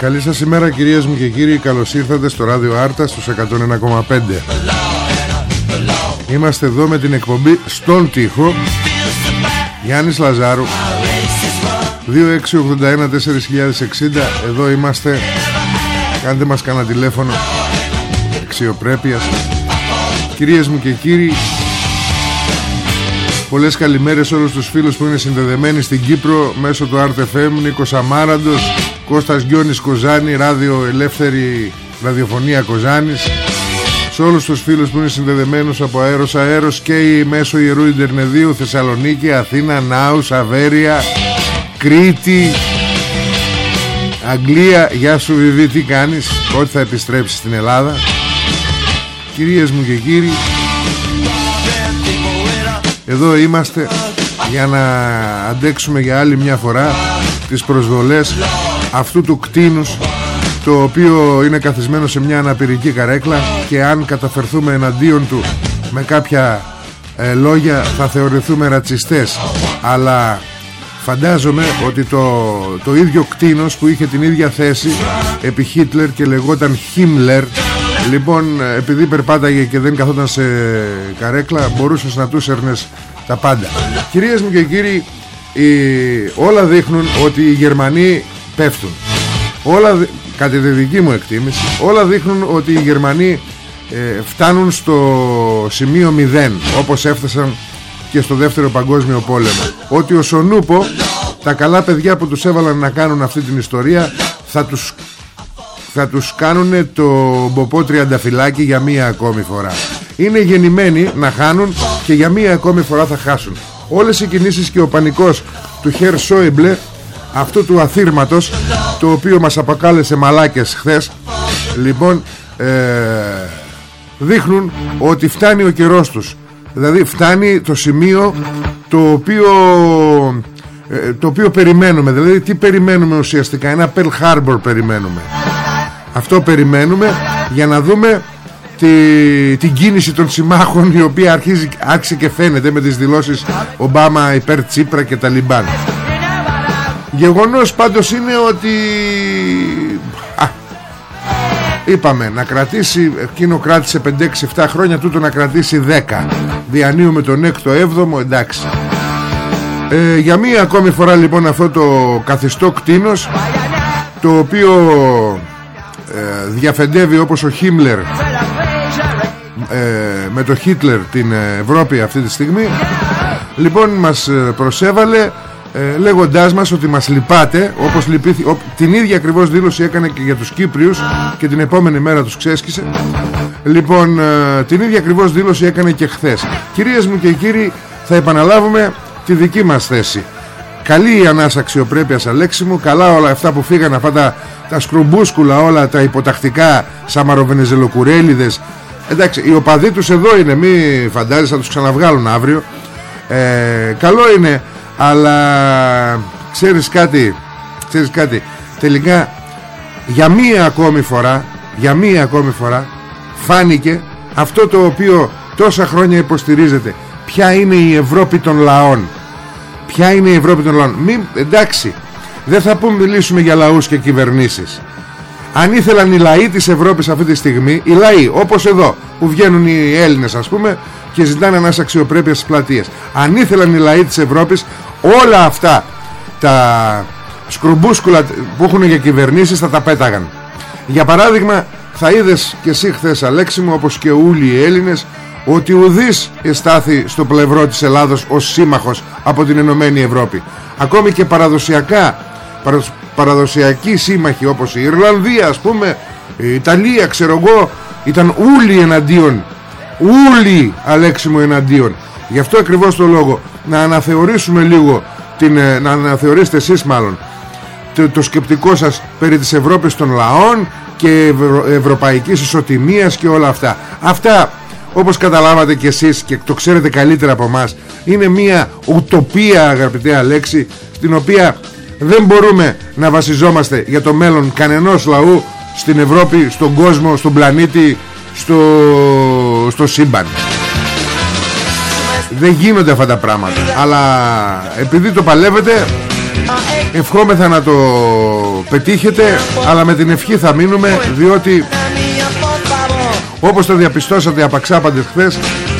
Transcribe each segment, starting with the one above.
Καλή σας ημέρα κυρίες μου και κύριοι. Καλώς ήρθατε στο ράδιο Άρτα στους 101,5 Είμαστε εδώ με την εκπομπή Στον Τοίχο Γιάννης Λαζάρου. 2681-4060 Εδώ είμαστε. Κάντε μας κανένα τηλέφωνο. Αξιοπρέπειας. Κυρίες μου και κύριοι Πολλές καλημέρες σε όλους τους φίλους που είναι συνδεδεμένοι στην Κύπρο Μέσω του RTFM Νίκος Αμάραντος Κώστας Γιώνης Κοζάνη Ράδιο Ελεύθερη Ραδιοφωνία Κοζάνης. Σε όλους τους φίλους που είναι συνδεδεμένους από αέρος αέρος και η μέσω Ιερού Ιντερνεδίου Θεσσαλονίκη, Αθήνα, Νάους, Αβέρια Κρήτη Αγγλία. Γεια σου Βιβί τι κάνεις; Ότι θα επιστρέψεις στην Ελλάδα. Κυρίες μου και κύριοι Εδώ είμαστε για να αντέξουμε για άλλη μια φορά τις προσβολές αυτού του κτίνους το οποίο είναι καθισμένο σε μια αναπηρική καρέκλα και αν καταφερθούμε εναντίον του με κάποια ε, λόγια θα θεωρηθούμε ρατσιστές. Αλλά φαντάζομαι ότι το, το ίδιο κτίνος που είχε την ίδια θέση επί Χίτλερ και λεγόταν Χίμλερ λοιπόν επειδή περπάταγε και δεν καθόταν σε καρέκλα μπορούσες να τους έρνες τα πάντα. Κυρίες μου και κύριοι όλα δείχνουν ότι οι Γερμανοί πέφτουν. Όλα, κατά τη δική μου εκτίμηση όλα δείχνουν ότι οι Γερμανοί ε, φτάνουν στο σημείο 0 όπως έφτασαν και στο δεύτερο παγκόσμιο πόλεμο. Ότι ο Σονούπο τα καλά παιδιά που τους έβαλαν να κάνουν αυτή την ιστορία θα τους, θα τους κάνουν το μποπό τριανταφυλάκι για μία ακόμη φορά. Είναι γεννημένοι να χάνουν και για μία ακόμη φορά θα χάσουν. Όλες οι κινήσεις και ο πανικός του Χέρ Σόιμπλε αυτού του αθήρματος το οποίο μας αποκάλεσε μαλάκες χθες. Λοιπόν ε, δείχνουν ότι φτάνει ο καιρός τους. Δηλαδή φτάνει το σημείο το οποίο ε, το οποίο περιμένουμε. Δηλαδή τι περιμένουμε ουσιαστικά; Ένα Pearl Harbor περιμένουμε. Αυτό περιμένουμε για να δούμε τη, την κίνηση των συμμάχων η οποία αρχίζει, άρχισε και φαίνεται με τις δηλώσεις Ομπάμα υπέρ Τσίπρα και Ταλιμπάν Γεγονός πάντως είναι ότι Α, Είπαμε να κρατήσει Εκείνο κράτησε 5-6-7 χρόνια Τούτο να κρατήσει 10 Διανύουμε τον 6ο 7ο εντάξει. Ε, Για μία ακόμη φορά λοιπόν Αυτό το καθιστό κτίνος Το οποίο ε, Διαφεντεύει όπως ο Χίμλερ ε, Με το Χίτλερ Την Ευρώπη αυτή τη στιγμή Λοιπόν μας ε, προσέβαλε ε, λέγοντάς μας ότι μας λυπάτε όπως λυπήθη, την ίδια ακριβώς δήλωση έκανε και για τους Κύπριους και την επόμενη μέρα τους ξέσκησε. Λοιπόν ε, την ίδια ακριβώς δήλωση έκανε και χθες. Κυρίες μου και κύριοι θα επαναλάβουμε τη δική μας θέση. Καλή η ανάσα αξιοπρέπειας Αλέξη μου καλά όλα αυτά που φύγαν αυτά τα, τα σκρουμπούσκουλα όλα τα υποτακτικά σαμαροβενεζελοκουρέλιδες. Εντάξει οι οπαδοί τους εδώ είναι μη φαντάζεσαι θα τους ξαναβγάλουν αύριο. Ε, καλό είναι αλλά ξέρεις κάτι ξέρεις κάτι τελικά για μία ακόμη φορά για μία ακόμη φορά φάνηκε αυτό το οποίο τόσα χρόνια υποστηρίζετε ποια είναι η Ευρώπη των λαών. Ποια είναι η Ευρώπη των λαών. Μην, εντάξει δεν θα πούμε μιλήσουμε για λαούς και κυβερνήσεις. Αν ήθελαν οι λαοί της Ευρώπης αυτή τη στιγμή οι λαοί όπως εδώ που βγαίνουν οι Έλληνες ας πούμε και ζητάνε ένας αξιοπρέπειας στις πλατείες αν ήθελαν οι λαοί της Ευρώπης όλα αυτά τα σκρουμπούσκουλα που έχουν για κυβερνήσεις θα τα πέταγαν. Για παράδειγμα θα είδες και εσύ χθες Αλέξη μου όπως και όλοι οι Έλληνες ότι ουδής εστάθη στο πλευρό της Ελλάδος ως σύμμαχος από την Ενωμένη Ευρώπη. Ακόμη και παραδοσιακά παραδοσιακοί σύμμαχοι όπως η Ιρλανδία ας πούμε η Ιταλία ξέρω εγώ ήταν όλοι εναντίον. Όλοι Αλέξη μου εναντίον γι' αυτό ακριβώς το λόγο. Να αναθεωρήσουμε λίγο την, ε, να αναθεωρήσετε εσείς μάλλον το, το σκεπτικό σας περί της Ευρώπης των λαών και ευρω, ευρωπαϊκής ισοτιμίας και όλα αυτά. Αυτά όπως καταλάβατε και εσείς και το ξέρετε καλύτερα από μας είναι μια ουτοπία αγαπητέ Αλέξη στην οποία δεν μπορούμε να βασιζόμαστε για το μέλλον κανενός λαού στην Ευρώπη, στον κόσμο, στον πλανήτη στο, στο σύμπαν δεν γίνονται αυτά τα πράγματα. Αλλά επειδή το παλεύετε ευχόμεθα να το πετύχετε αλλά με την ευχή θα μείνουμε διότι όπως το διαπιστώσατε απαξάπαντες χθες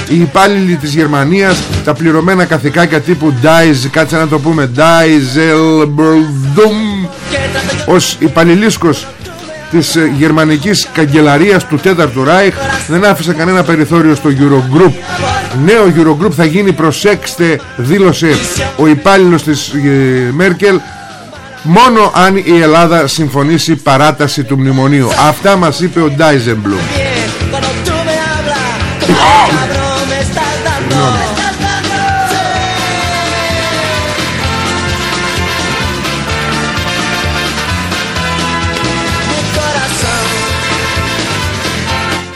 οι υπάλληλοι της Γερμανίας τα πληρωμένα καθηκάκια τύπου DICE κάτσε να το πούμε DICE ως υπαλληλίσκος της ε, γερμανικής καγκελαρίας του τέταρτου Ράιχ. Δεν άφησε κανένα περιθώριο στο Eurogroup. Νέο Eurogroup θα γίνει προσέξτε δήλωσε ο υπάλληλος της ε, Μέρκελ μόνο αν η Ελλάδα συμφωνήσει παράταση του μνημονίου. Αυτά μας είπε ο Ντάιζεμπλουμ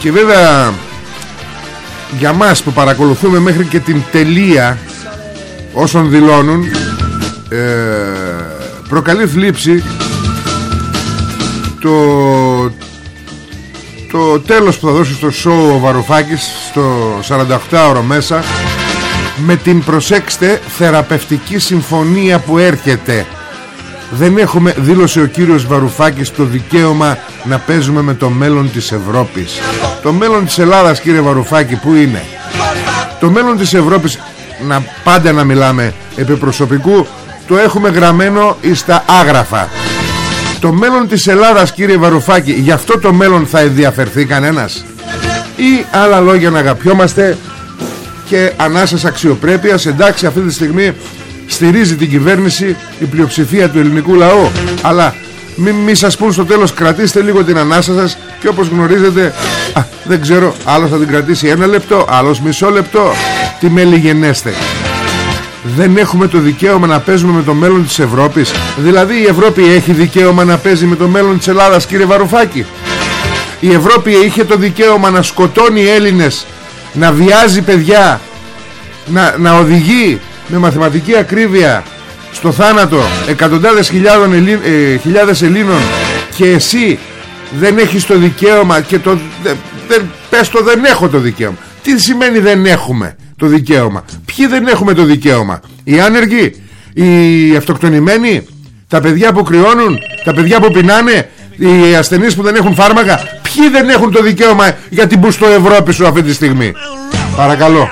Και βέβαια για μας που παρακολουθούμε μέχρι και την τελεία όσων δηλώνουν ε, προκαλεί θλίψη το, το τέλος που θα δώσει στο σοου ο Βαρουφάκης στο 48ωρο μέσα με την προσέξτε θεραπευτική συμφωνία που έρχεται. Δεν έχουμε δήλωσε ο κύριος Βαρουφάκης το δικαίωμα να παίζουμε με το μέλλον της Ευρώπης. Το μέλλον της Ελλάδας κύριε Βαρουφάκη που είναι; Το μέλλον της Ευρώπης να πάντα να μιλάμε επί προσωπικού το έχουμε γραμμένο στα άγραφα. Το μέλλον της Ελλάδας κύριε Βαρουφάκη γι' αυτό το μέλλον θα ενδιαφερθεί κανένας; Ή άλλα λόγια να αγαπιόμαστε και ανάσας αξιοπρέπειας εντάξει αυτή τη στιγμή στηρίζει την κυβέρνηση η πλειοψηφία του ελληνικού λαού. Αλλά μην μη σας πούν στο τέλος κρατήστε λίγο την ανάσα σας και όπως γνωρίζετε α, δεν ξέρω άλλος θα την κρατήσει ένα λεπτό άλλος μισό λεπτό. Τι με λιγενέστε. Δεν έχουμε το δικαίωμα να παίζουμε με το μέλλον της Ευρώπης. Δηλαδή η Ευρώπη έχει δικαίωμα να παίζει με το μέλλον της Ελλάδας κύριε Βαρουφάκη. Η Ευρώπη είχε το δικαίωμα να σκοτώνει Έλληνες να βιάζει παιδιά να, να οδηγεί με μαθηματική ακρίβεια στο θάνατο εκατοντάδες χιλιάδων Ελλή, ε, χιλιάδες Ελλήνων και εσύ δεν έχεις το δικαίωμα και το, δεν, πες το δεν έχω το δικαίωμα τι σημαίνει δεν έχουμε το δικαίωμα ποιοι δεν έχουμε το δικαίωμα; Οι άνεργοι; Οι αυτοκτονημένοι; Τα παιδιά που κρυώνουν; Τα παιδιά που πεινάνε; Οι ασθενείς που δεν έχουν φάρμακα; Ποιοι δεν έχουν το δικαίωμα για την στο Ευρώπη σου αυτή τη στιγμή; Παρακαλώ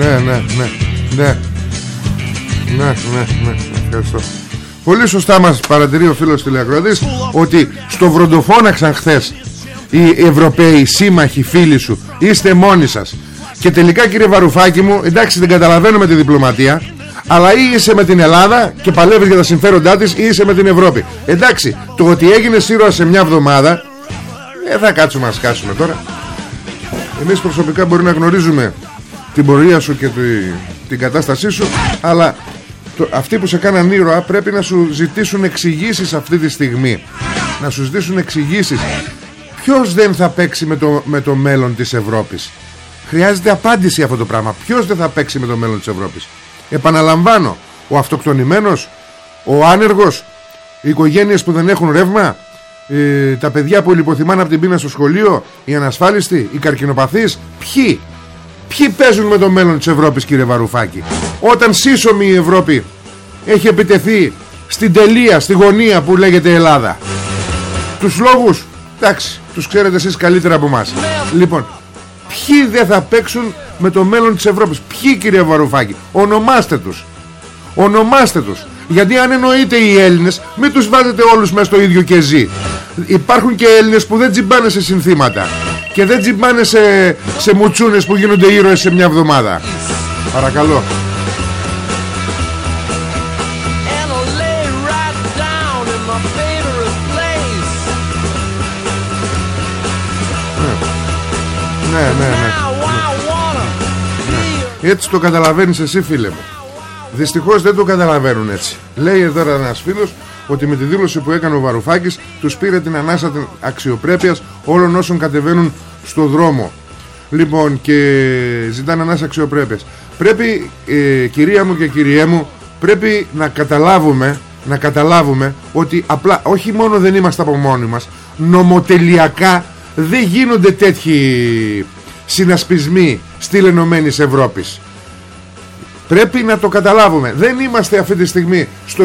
ναι, ναι, ναι, ναι, ναι, ναι, ναι, ευχαριστώ. Πολύ σωστά μας παρατηρεί ο φίλος τηλεακροατής ότι στο βροντοφώναξαν χθες οι Ευρωπαίοι σύμμαχοι φίλοι σου. Είστε μόνοι σας. Και τελικά κύριε Βαρουφάκη μου εντάξει δεν καταλαβαίνω με τη διπλωματία αλλά ή είσαι με την Ελλάδα και παλεύεις για τα συμφέροντά της ή είσαι με την Ευρώπη. Εντάξει το ότι έγινε σύρωα σε μια εβδομάδα δεν θα κάτσουμε να σκάσουμε τώρα. Εμείς προσωπικά μπορεί να γνωρίζουμε την πορεία σου και την κατάστασή σου αλλά το, αυτοί που σε κάναν ήρωα πρέπει να σου ζητήσουν εξηγήσεις αυτή τη στιγμή να σου ζητήσουν εξηγήσεις. ποιος δεν θα παίξει με το, με το μέλλον της Ευρώπης; Χρειάζεται απάντηση αυτό το πράγμα ποιος δεν θα παίξει με το μέλλον της Ευρώπης; Επαναλαμβάνω ο αυτοκτονημένος ο άνεργος οι οικογένειες που δεν έχουν ρεύμα ε, τα παιδιά που λιποθυμάνε από την πείνα στο σχολείο οι ανασφάλιστοι, οι καρκινοπαθείς ποιοι; Ποιοι παίζουν με το μέλλον της Ευρώπης κύριε Βαρουφάκη; Όταν σύσσωμη η Ευρώπη Έχει επιτεθεί Στην τελεία, στη γωνία που λέγεται Ελλάδα. Τους λόγους Εντάξει, τους ξέρετε εσείς καλύτερα από εμάς. Λοιπόν, ποιοι δεν θα παίξουν Με το μέλλον της Ευρώπης; Ποιοι κύριε Βαρουφάκη, ονομάστε τους. Ονομάστε τους. Γιατί αν εννοείτε οι Έλληνες Μην τους βάζετε όλους μέσα στο ίδιο κεζί. Υπάρχουν και Έλληνες που δεν τσιμπάνε σε συνθήματα και δεν τσιμπάνε σε, σε μουτσούνες που γίνονται ήρωες σε μια εβδομάδα. Παρακαλώ. Ναι, ναι, ναι, ναι. Έτσι το καταλαβαίνεις εσύ φίλε μου. Δυστυχώς δεν το καταλαβαίνουν έτσι. Λέει εδώ ένας φίλος ότι με τη δήλωση που έκανε ο Βαρουφάκης τους πήρε την ανάσα αξιοπρέπειας όλων όσων κατεβαίνουν στο δρόμο λοιπόν και ζητάνε ανάσα αξιοπρέπειας πρέπει ε, κυρία μου και κυριέ μου πρέπει να καταλάβουμε να καταλάβουμε ότι απλά όχι μόνο δεν είμαστε από μόνοι μας νομοτελειακά δεν γίνονται τέτοιοι συνασπισμοί στήλ Ενωμένης Ευρώπης Πρέπει να το καταλάβουμε. Δεν είμαστε αυτή τη στιγμή στο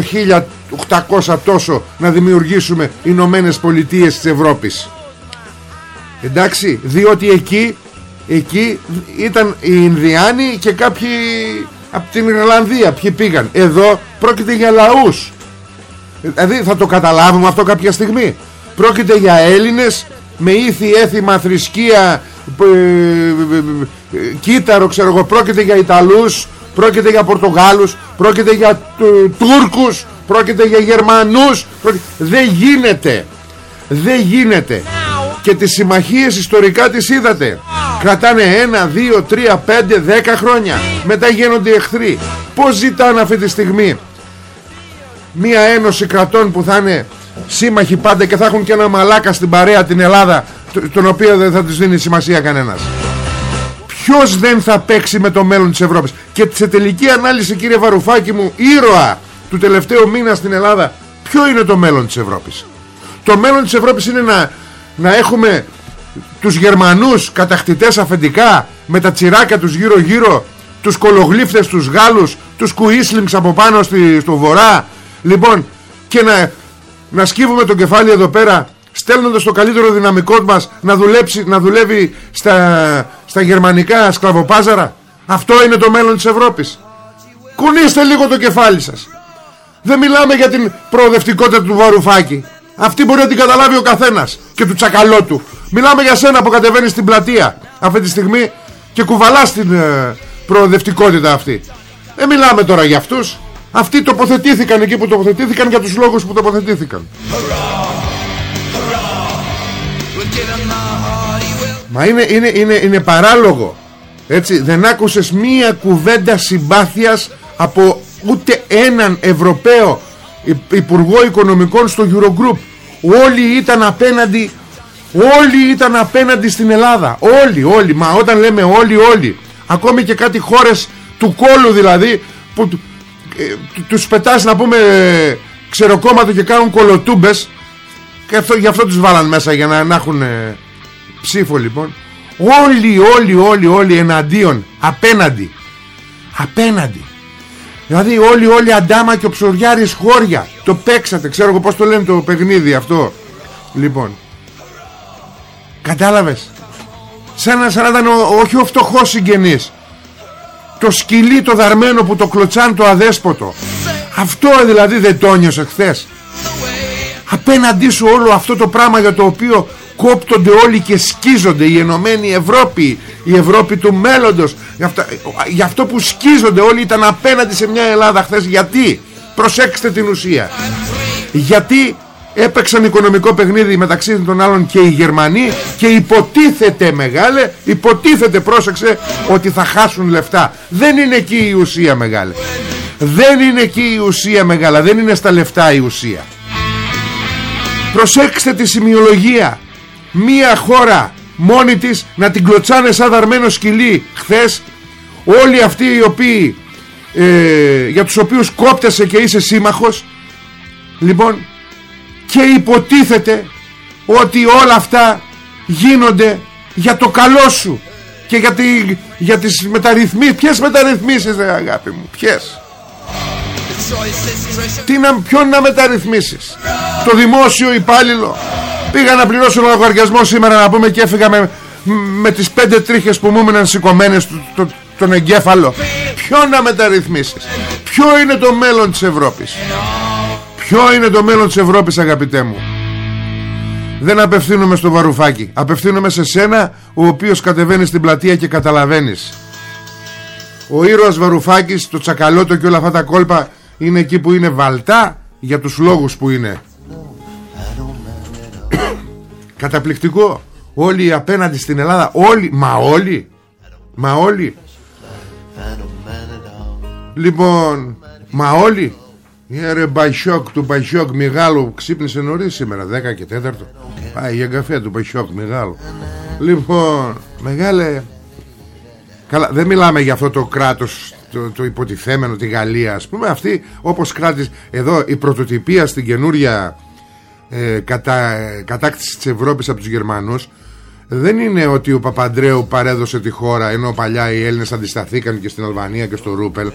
1800 τόσο να δημιουργήσουμε Ηνωμένες Πολιτείες της Ευρώπης. Εντάξει, διότι εκεί, εκεί ήταν οι Ινδιάνοι και κάποιοι από την Ιρλανδία ποιοι πήγαν. Εδώ πρόκειται για λαούς. Δηλαδή θα το καταλάβουμε αυτό κάποια στιγμή. Πρόκειται για Έλληνες με ήθη, έθιμα, θρησκεία, ε, ε, ε, κύτταρο ξέρω εγώ, πρόκειται για Ιταλούς πρόκειται για Πορτογάλους, πρόκειται για Τούρκους, πρόκειται για Γερμανούς. Δεν γίνεται. Δεν γίνεται. Και τις συμμαχίες ιστορικά τις είδατε. Κρατάνε 1, 2, 3, 5, 10 χρόνια. Μετά γίνονται εχθροί. Πώς ζητάνε αυτή τη στιγμή; Μία ένωση κρατών που θα είναι σύμμαχοι πάντα και θα έχουν και ένα μαλάκα στην παρέα την Ελλάδα τον οποίο δεν θα τους δίνει σημασία κανένας. Ποιος δεν θα παίξει με το μέλλον της Ευρώπης; Και σε τελική ανάλυση κύριε Βαρουφάκη μου Ήρωα του τελευταίου μήνα στην Ελλάδα Ποιο είναι το μέλλον της Ευρώπης; Το μέλλον της Ευρώπης είναι να, να έχουμε Τους Γερμανούς κατακτητές αφεντικά Με τα τσιράκια τους γύρω γύρω Τους κολογλίφτες τους Γάλλους Τους κουίσλινγκς από πάνω στη, στο βορρά. Λοιπόν και να, να σκύβουμε το κεφάλι εδώ πέρα στέλνοντας το καλύτερο δυναμικό μας να, δουλέψει, να δουλεύει στα, στα γερμανικά σκλαβοπάζαρα. Αυτό είναι το μέλλον της Ευρώπης. Κουνήστε λίγο το κεφάλι σας. Δεν μιλάμε για την προοδευτικότητα του Βαρουφάκη αυτή μπορεί να την καταλάβει ο καθένας και του τσακαλώτου. Μιλάμε για σένα που κατεβαίνεις στην πλατεία αυτή τη στιγμή και κουβαλάς την ε, προοδευτικότητα αυτή. Δεν μιλάμε τώρα για αυτούς. Αυτοί τοποθετήθηκαν εκεί που τοποθετήθηκαν για τους λόγους που τοποθετήθηκαν. Μα είναι, είναι, είναι, είναι παράλογο Έτσι. Δεν άκουσες μία κουβέντα συμπάθειας Από ούτε έναν Ευρωπαίο Υπουργό Οικονομικών στο Eurogroup. Όλοι ήταν απέναντι Όλοι ήταν απέναντι στην Ελλάδα. Όλοι, όλοι, μα όταν λέμε όλοι, όλοι Ακόμη και κάτι χώρες του κόλου δηλαδή Που ε, τους πετάς να πούμε Ξεροκόμματο και κάνουν κολοτούμπες και αυτό, γι' αυτό τους βάλαν μέσα για να, να έχουν ε, ψήφο λοιπόν. Όλοι, όλοι, όλοι, όλοι εναντίον Απέναντι. Απέναντι Δηλαδή όλοι, όλοι αντάμα και ο ψωριάρης χώρια. Το παίξατε, ξέρω εγώ πως το λένε το παιχνίδι αυτό. Λοιπόν. Κατάλαβες. Σαν να, σαν να ήταν όχι ο φτωχός συγγενής. Το σκυλί το δαρμένο που το κλωτσάν το αδέσποτο. Αυτό δηλαδή δεν το νιώσε χθες. Απέναντί σου όλο αυτό το πράγμα για το οποίο κόπτονται όλοι και σκίζονται η Ενωμένη Ευρώπη η Ευρώπη του μέλλοντος για αυτό που σκίζονται όλοι ήταν απέναντι σε μια Ελλάδα χθες. Γιατί; Προσέξτε την ουσία. Γιατί έπαιξαν οικονομικό παιχνίδι μεταξύ των άλλων και οι Γερμανοί και υποτίθεται μεγάλε υποτίθεται πρόσεξε ότι θα χάσουν λεφτά. Δεν είναι εκεί η ουσία μεγάλε. Δεν είναι εκεί η ουσία μεγάλα. Δεν είναι στα λεφτά η ουσία. Προσέξτε τη σημειολογία. Μία χώρα μόνη της να την κλωτσάνε σαν δαρμένο σκυλί. Χθες όλοι αυτοί οι οποίοι ε, για τους οποίους κόπτεσαι και είσαι σύμμαχος λοιπόν και υποτίθεται ότι όλα αυτά γίνονται για το καλό σου και για, τη, για τις μεταρρυθμίσεις ποιες μεταρρυθμίσεις ρε αγάπη μου ποιες; Τι να, ποιον να μεταρρυθμίσεις; Το δημόσιο υπάλληλο πήγα να πληρώσω λογαριασμό σήμερα να πούμε και έφυγα με, με τις πέντε τρίχες που μου έμειναν σηκωμένες το, το, τον εγκέφαλο. Ποιο να μεταρρυθμίσεις; Ποιο είναι το μέλλον της Ευρώπης; Ποιο είναι το μέλλον της Ευρώπης αγαπητέ μου; Δεν απευθύνομαι στο βαρουφάκι. Απευθύνομαι σε σένα ο οποίος κατεβαίνεις στην πλατεία και καταλαβαίνεις. Ο ήρωας Βαρουφάκης το τσακαλώτο και όλα αυτά τα κόλπα είναι εκεί που είναι βαλτά για τους λόγους που είναι καταπληκτικό. Όλοι απέναντι στην Ελλάδα. Όλοι, μα όλοι. Μα όλοι. Λοιπόν, μα όλοι. Ε, ρε Μπαϊσόκ του Μπαϊσόκ Μιγάλου ξύπνησε νωρίς σήμερα 10 και 4 Πάει για καφέ του Μπαϊσόκ Μιγάλου. Λοιπόν, μεγάλε. Καλά, δεν μιλάμε για αυτό το κράτος το, το υποτιθέμενο, τη Γαλλία. Ας πούμε Αυτή όπως κράτης Εδώ η πρωτοτυπία στην καινούρια ε, κατα, Κατάκτησης της Ευρώπης από τους Γερμανούς δεν είναι ότι ο Παπαντρέου παρέδωσε τη χώρα ενώ παλιά οι Έλληνες αντισταθήκαν και στην Αλβανία και στο Ρούπελ.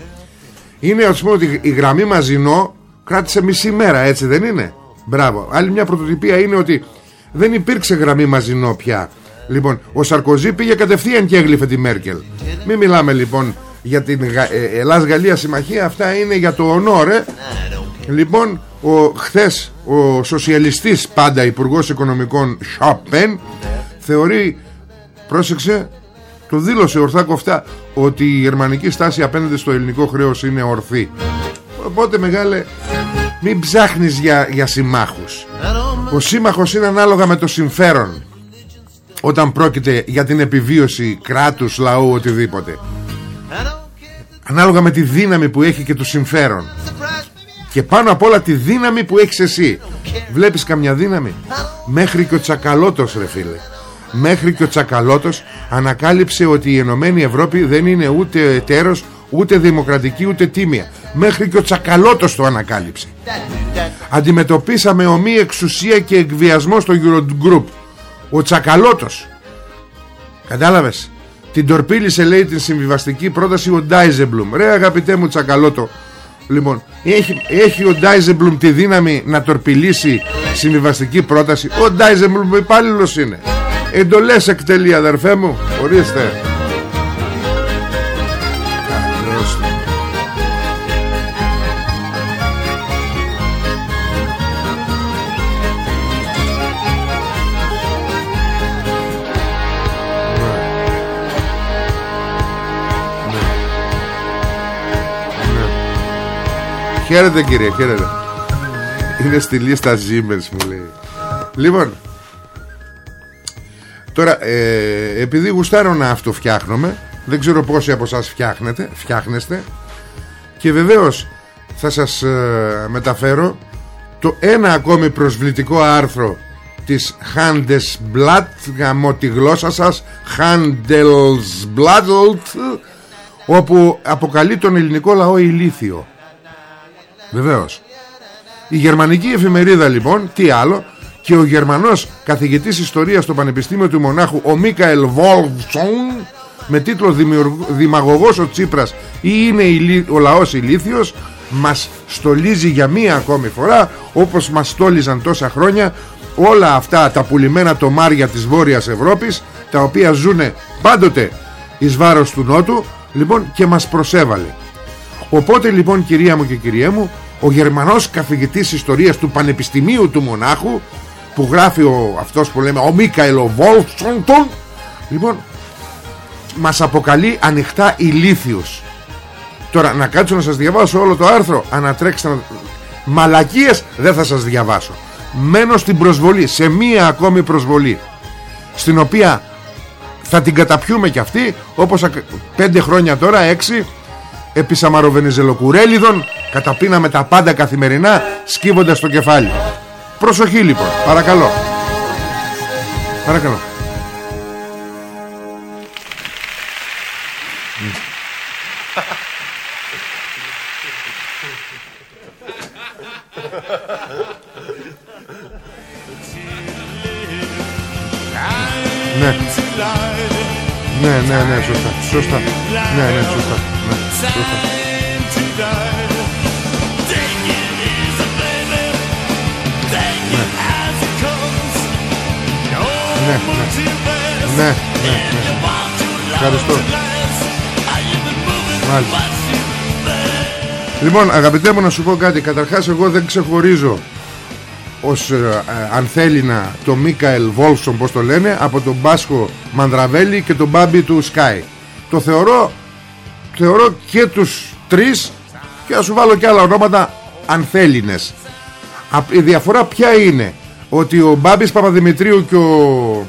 Είναι ας πούμε ότι η γραμμή Μαζινό κράτησε μισή μέρα έτσι δεν είναι; Μπράβο. Άλλη μια πρωτοτυπία είναι ότι δεν υπήρξε γραμμή Μαζινό πια. Λοιπόν ο Σαρκοζή πήγε κατευθείαν και έγλυφε τη Μέρκελ. Μην μιλάμε λοιπόν για την ε, Ελλάς-Γαλλία συμμαχία αυτά είναι για το ονόρε λοιπόν ο, χθες ο σοσιαλιστής πάντα υπουργός οικονομικών Σαπεν θεωρεί πρόσεξε το δήλωσε ορθά κοφτά ότι η γερμανική στάση απέναντι στο ελληνικό χρέος είναι ορθή. Οπότε μεγάλε μην ψάχνεις για, για συμμάχους. Ο σύμμαχος είναι ανάλογα με το συμφέρον όταν πρόκειται για την επιβίωση κράτους, λαού, οτιδήποτε. Ανάλογα με τη δύναμη που έχει και το συμφέρον και πάνω απ' όλα τη δύναμη που έχεις εσύ. Βλέπεις καμιά δύναμη; Μέχρι και ο τσακαλώτος ρε φίλε. Μέχρι και ο Τσακαλώτος ανακάλυψε ότι η Ενωμένη Ευρώπη δεν είναι ούτε εταίρος ούτε δημοκρατική ούτε τίμια. Μέχρι και ο Τσακαλώτος το ανακάλυψε. Αντιμετωπίσαμε ομή εξουσία και εκβιασμό στο Eurogroup. Ο Τσακαλώτος. Κατάλαβες; Την τορπίλησε λέει την συμβιβαστική πρόταση ο Ντάιζεμπλουμ ρε αγαπητέ μου Τσακαλώτο Λοιπόν, έχει, έχει ο Ντάιζεμπλουμ τη δύναμη να τορπιλήσει συμβιβαστική πρόταση. Ο Ντάιζεμπλουμ υπάλληλος είναι. Εντολές εκτελεί αδερφέ μου Ορίστε Χαίρετε κύριε, χαίρετε. Είναι στη λίστα Siemens μου λέει. Λοιπόν Τώρα, ε, επειδή γουστάρω να αυτοφτιάχνομαι, δεν ξέρω πόσοι από εσάς φτιάχνετε, φτιάχνεστε και βεβαίως θα σας ε, μεταφέρω το ένα ακόμη προσβλητικό άρθρο της Handelsblatt γαμώ τη γλώσσα σας Handelsblatt όπου αποκαλεί τον ελληνικό λαό ηλίθιο βεβαίως. Η γερμανική εφημερίδα λοιπόν τι άλλο και ο Γερμανός καθηγητής ιστορίας στο Πανεπιστήμιο του Μονάχου ο Μίκαελ Βόλφσον με τίτλο «Δημαγωγός ο Τσίπρας ή είναι ο λαός ηλίθιος» μας στολίζει για μία ακόμη φορά όπως μας στόλιζαν τόσα χρόνια όλα αυτά τα πουλημένα τομάρια της Βόρειας Ευρώπης τα οποία ζουνε πάντοτε εις βάρος του Νότου λοιπόν και μας προσέβαλε οπότε λοιπόν κυρία μου και κυρία μου ο Γερμανός καθηγητής ιστορίας του Πανεπιστημίου του Μονάχου που γράφει ο, αυτός που λέμε ο Μίκαελ ο Βόλφσοντον λοιπόν μας αποκαλεί ανοιχτά ηλίθιους τώρα να κάτσω να σας διαβάσω όλο το άρθρο. Ανατρέξτε να... μαλακίες δεν θα σας διαβάσω. Μένω στην προσβολή σε μία ακόμη προσβολή στην οποία θα την καταπιούμε κι αυτή όπως πέντε χρόνια τώρα έξι επί Σαμαροβενιζελοκουρέλιδων καταπίναμε τα πάντα καθημερινά σκύβοντας το κεφάλι προσοχή λοιπόν παρακαλώ παρακαλώ Ναι. Ναι, ναι, ναι, σωστά. Σωστά. Ναι, ναι, σωστά. Ναι, σωστά. Ναι, ναι. Ναι, ναι, ναι. Ευχαριστώ. Μάλιστα. Λοιπόν, αγαπητέ μου να σου πω κάτι. Καταρχάς εγώ δεν ξεχωρίζω ως ε, ε, αν θέλει να το Μίκαελ Βόλσον πως το λένε από τον Μπάσκο Μανδραβέλη και τον Μπάμπι του Σκάι το θεωρώ θεωρώ και τους τρεις και θα σου βάλω και άλλα ονόματα ανθέλινες η διαφορά ποια είναι; Ότι ο Μπάμπης Παπαδημητρίου και ο,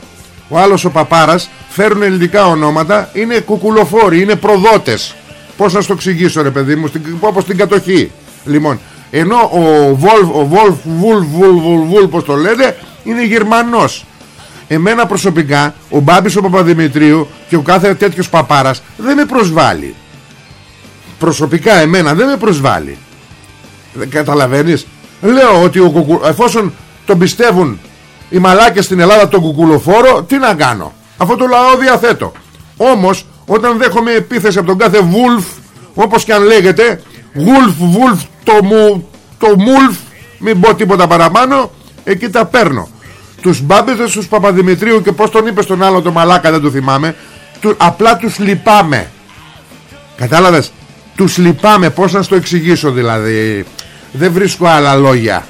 ο άλλος ο Παπάρας φέρουν ελληνικά ονόματα είναι κουκουλοφόροι, είναι προδότες πως να στο εξηγήσω ρε παιδί μου όπως την κατοχή λοιπόν ενώ ο Βολφ, ο Βολφ, Βουλ, Βουλ, Βουλ, Βουλ, πως το λένε, είναι Γερμανός. Εμένα προσωπικά, ο Μπάμπης ο Παπαδημητρίου και ο κάθε τέτοιος παπάρας δεν με προσβάλλει. Προσωπικά εμένα δεν με προσβάλλει. Καταλαβαίνεις; Λέω ότι ο εφόσον τον πιστεύουν οι μαλάκες στην Ελλάδα τον κουκουλοφόρο, τι να κάνω; Αυτό το λαό διαθέτω. Όμως, όταν δέχομαι επίθεση από τον κάθε Βουλφ, όπως και αν λέγεται, Γουλφ, Βουλφ, το, μου, το Μουλφ, μην πω τίποτα παραπάνω, εκεί τα παίρνω. Τους μπάμπεδες τους Παπαδημητρίου και πως τον είπε στον άλλο το μαλάκα δεν το θυμάμαι, του, απλά τους λυπάμαι. Κατάλαβες, τους λυπάμαι, πώς να στο εξηγήσω δηλαδή, δεν βρίσκω άλλα λόγια.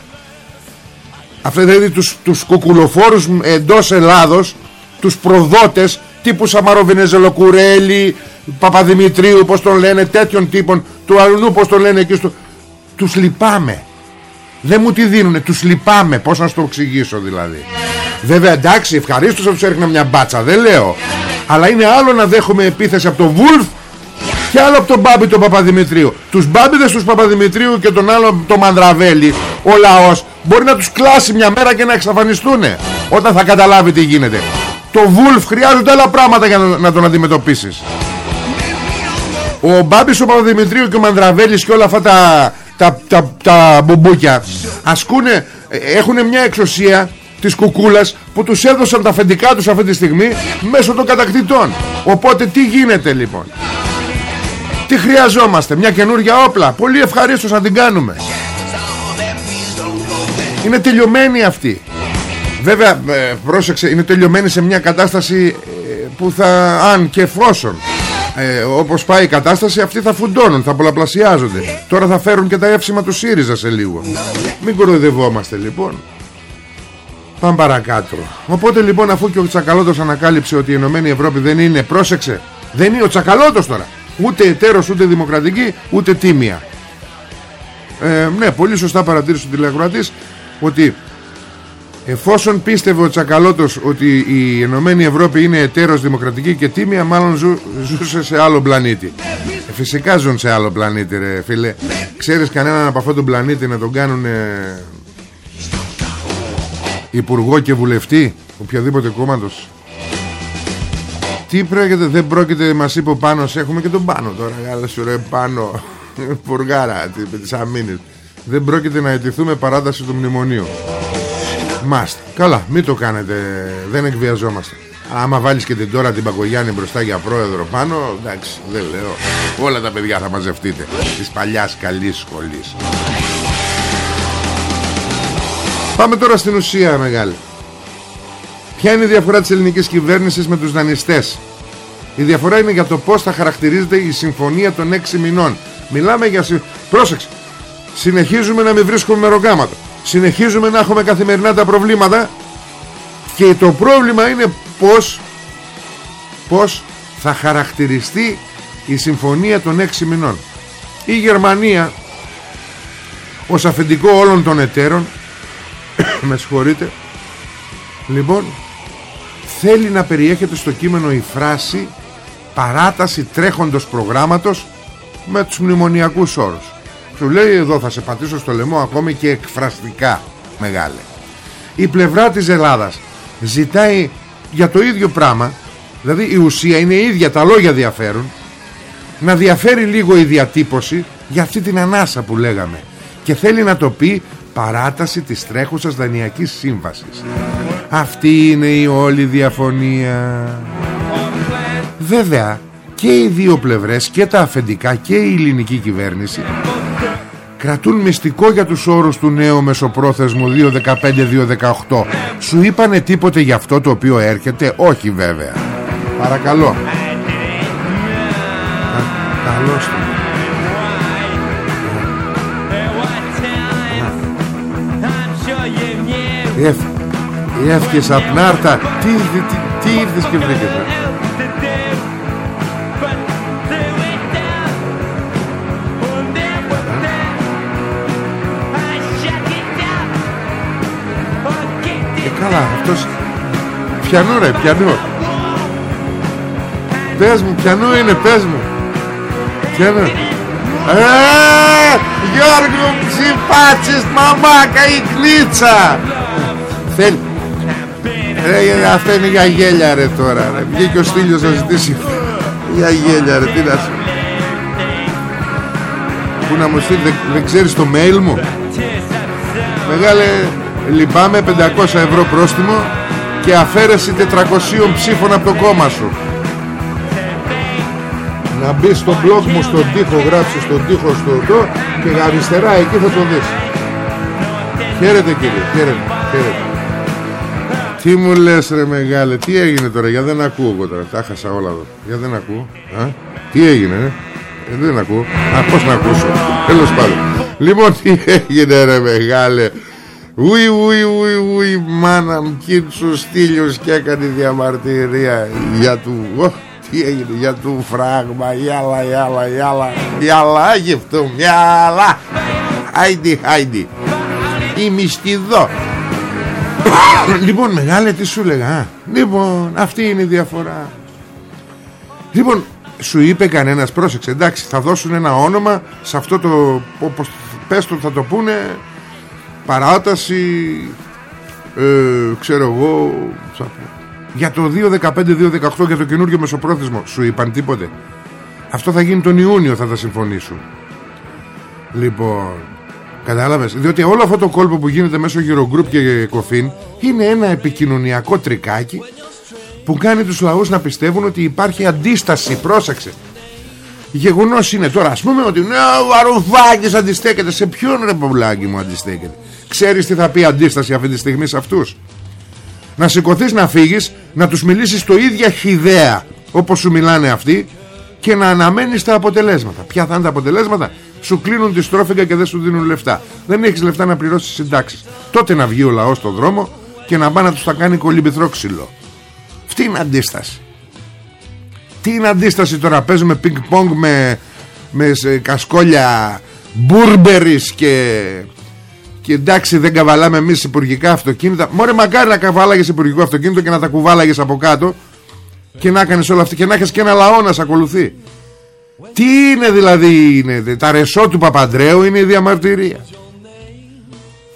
Αυτά δηλαδή τους, τους κουκουλοφόρους εντός Ελλάδος, τους προδότες τύπου Σαμαροβινεζελοκουρέλη, Παπαδημητρίου, πως τον λένε, τέτοιων τύπων, του αλλού πως τον λένε εκεί στο... Τους λυπάμαι. Δεν μου τη δίνουνε, τους λυπάμαι. Πώς να σου το εξηγήσω δηλαδή. Βέβαια εντάξει, ευχαρίστως να τους έριχνα μια μπάτσα, δεν λέω. Αλλά είναι άλλο να δέχομαι επίθεση από τον Βούλφ και άλλο από τον Μπάμπη τον Παπαδημητρίου. Τους Μπάμπηδες τους Παπαδημητρίου και τον άλλο τον Μανδραβέλη, ο λαός μπορεί να τους κλάσει μια μέρα και να εξαφανιστούν όταν θα καταλάβει τι γίνεται. Το Βούλφ χρειάζονται άλλα πράγματα για να τον αντιμετωπίσεις. Ο Μπάμπης ο Παπαδημητρίου και ο Μανδραβέλης και όλα αυτά τα, τα, τα, τα μπουμπούκια ασκούνε, έχουν μια εξουσία της κουκούλας που τους έδωσαν τα αφεντικά τους αυτή τη στιγμή μέσω των κατακτητών. Οπότε τι γίνεται λοιπόν; Τι χρειαζόμαστε, μια καινούργια όπλα. Πολύ ευχαρίστως να την κάνουμε. Είναι τελειωμένη αυτή. Βέβαια, ε, πρόσεξε, είναι τελειωμένη σε μια κατάσταση ε, που θα, αν και εφόσον ε, όπως πάει η κατάσταση αυτοί θα φουντώνουν, θα πολλαπλασιάζονται τώρα θα φέρουν και τα εύσημα του ΣΥΡΙΖΑ σε λίγο μην κοροϊδευόμαστε λοιπόν πάμε παρακάτω οπότε λοιπόν αφού και ο Τσακαλώτος ανακάλυψε ότι η Ενωμένη Ευρώπη δεν είναι πρόσεξε δεν είναι ο Τσακαλώτος τώρα ούτε εταίρος ούτε δημοκρατική ούτε τίμια. Ε, ναι πολύ σωστά παρατήρησε ο τηλεγραφής ότι Εφόσον πίστευε ο Τσακαλώτος ότι η Ενωμένη Ευρώπη είναι εταίρος δημοκρατική και τίμια μάλλον ζου, ζούσε σε άλλο πλανήτη. Ε, Φυσικά ζουν σε άλλο πλανήτη ρε φίλε. Ξέρεις κανέναν από αυτόν τον πλανήτη να τον κάνουν ε, υπουργό και βουλευτή οποιαδήποτε κόμματος; Τι πρόκειται, δεν πρόκειται μας είπε ο Πάνος Έχουμε και τον Πάνο τώρα Γάλα σου ρε Πάνο Πουργάρα της αμήνης Δεν πρόκειται να αιτηθούμε παράταση του μνημονίου Μάστε. Καλά, μην το κάνετε. Δεν εκβιαζόμαστε. Άμα βάλεις και την τώρα την Παγκογιάννη μπροστά για πρόεδρο πάνω, εντάξει, δεν λέω. Όλα τα παιδιά θα μαζευτείτε. Της παλιάς καλής σχολής. Πάμε τώρα στην ουσία μεγάλη. Ποια είναι η διαφορά της ελληνικής κυβέρνησης με τους δανειστές; Η διαφορά είναι για το πώς θα χαρακτηρίζεται η συμφωνία των 6 μηνών. Μιλάμε για... Πρόσεξε. Συνεχίζουμε να μην βρίσκουμε μεροκάματο συνεχίζουμε να έχουμε καθημερινά τα προβλήματα και το πρόβλημα είναι πως πως θα χαρακτηριστεί η συμφωνία των έξι μηνών η Γερμανία ως αφεντικό όλων των εταίρων με συγχωρείτε λοιπόν θέλει να περιέχεται στο κείμενο η φράση παράταση τρέχοντος προγράμματος με τους μνημονιακούς όρους σου λέει εδώ θα σε πατήσω στο λαιμό ακόμη και εκφραστικά μεγάλε η πλευρά της Ελλάδας ζητάει για το ίδιο πράγμα δηλαδή η ουσία είναι ίδια τα λόγια διαφέρουν να διαφέρει λίγο η διατύπωση για αυτή την ανάσα που λέγαμε. Και θέλει να το πει παράταση της τρέχουσας δανειακής σύμβασης. Αυτή είναι η όλη διαφωνία. Βέβαια και οι δύο πλευρές και τα αφεντικά και η ελληνική κυβέρνηση κρατούν μυστικό για τους όρους του νέου μεσοπρόθεσμου 2.15-2.18 σου είπανε τίποτε για αυτό το οποίο έρχεται; Όχι βέβαια. Παρακαλώ. Καλώς Έφυγες απ' νάρτα Τι, τι, τι ήρθες και βρήκες Ε καλά αυτός Πιανό ρε πιανό Πες μου πιανό είναι πες μου. Πιανό Ε Γιώργο ψηφάτσες μαμάκα η κλίτσα Θέλει Ρε αυτά είναι για γέλια ρε τώρα ρε. Βγήκε ο Στήλιος να ζητήσει. Για γέλια ρε τι να σου. Πού να μου στείλει δεν, δεν ξέρεις το mail μου; Μεγάλε Λυπάμαι 500 ευρώ πρόστιμο Και αφαίρεση 400 ψήφων από το κόμμα σου. Να μπει στο blog μου στον τοίχο Γράψει στον τοίχο στο το Και αριστερά εκεί θα το δεις. Χαίρετε κύριε Χαίρετε, χαίρετε. Τι μου λες ρε μεγάλε Τι έγινε τώρα για δεν ακούω εγώ τώρα Τα χάσα όλα εδώ. Για δεν ακούω Α; Τι έγινε ε; ε δεν ακούω. Α πως να ακούσω. Τέλος πάντων. Λοιπόν τι έγινε ρε μεγάλε. Ουι ουι ουι ουι Μάνα μου ο στήλιος Και έκανε διαμαρτυρία Για του τι έγινε για του φράγμα Γιάλα γιάλα γιάλα Γιάλα γευτού Γιάλα Άιντι άιντι. Είμαι εδώ Λοιπόν μεγάλε τι σου λέγα Λοιπόν αυτή είναι η διαφορά. Λοιπόν σου είπε κανένας πρόσεξε εντάξει θα δώσουν ένα όνομα σε αυτό το όπως πες το θα το πούνε παράταση ε, ξέρω εγώ για το 2.15-2.18 για το καινούργιο μεσοπρόθεσμο σου είπαν τίποτε. Αυτό θα γίνει τον Ιούνιο θα τα συμφωνήσουν. Λοιπόν Κατάλαβες; Διότι όλο αυτό το κόλπο που γίνεται μέσω Eurogroup και Κοφίν Είναι ένα επικοινωνιακό τρικάκι Που κάνει τους λαούς να πιστεύουν ότι υπάρχει αντίσταση. Πρόσεξε. Γεγονός είναι τώρα ας πούμε ότι ναι, ο Βαρουφάκης αντιστέκεται Σε ποιον ρε παυλάκι μου αντιστέκεται; Ξέρεις τι θα πει αντίσταση αυτή τη στιγμή σε αυτούς; Να σηκωθείς να φύγεις Να τους μιλήσεις το ίδια χιδέα Όπως σου μιλάνε αυτοί Και να αναμένεις τα αποτελέσματα. Ποια θα είναι τα αποτελέσματα; Σου κλείνουν τη στρόφιγγα και δεν σου δίνουν λεφτά. Δεν έχεις λεφτά να πληρώσεις συντάξεις. Τότε να βγει ο λαός στον δρόμο και να πάει να τους τα κάνει κολυμπηθρό ξύλο. Αυτή είναι αντίσταση. Τι είναι αντίσταση τώρα παίζουμε πινκ πονγκ με, με κασκόλια μπούρμπερις και, και εντάξει δεν καβαλάμε εμείς υπουργικά αυτοκίνητα. Μωρέ μακάρι να καβάλαγες υπουργικό αυτοκίνητο και να τα κουβάλαγες από κάτω και να κάνεις όλα αυτά και να έχεις και ένα λαό να σε ακολουθεί. Τι είναι δηλαδή είναι, Τα ρεσό του Παπαντρέου είναι η διαμαρτυρία.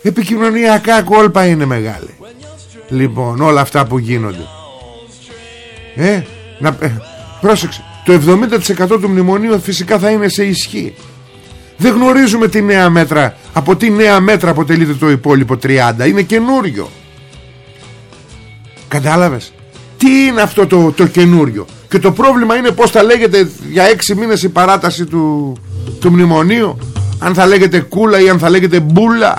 Επικοινωνιακά κόλπα είναι μεγάλη. Λοιπόν όλα αυτά που γίνονται. Ε, να, ε Πρόσεξε. Το 70% του μνημονίου φυσικά θα είναι σε ισχύ. Δεν γνωρίζουμε τι νέα μέτρα Από τι νέα μέτρα αποτελείται το υπόλοιπο 30 Είναι καινούριο. Κατάλαβες; Τι είναι αυτό το, το καινούριο; Και το πρόβλημα είναι πως θα λέγεται για έξι μήνες η παράταση του, του μνημονίου. Αν θα λέγεται κούλα ή αν θα λέγεται μπούλα.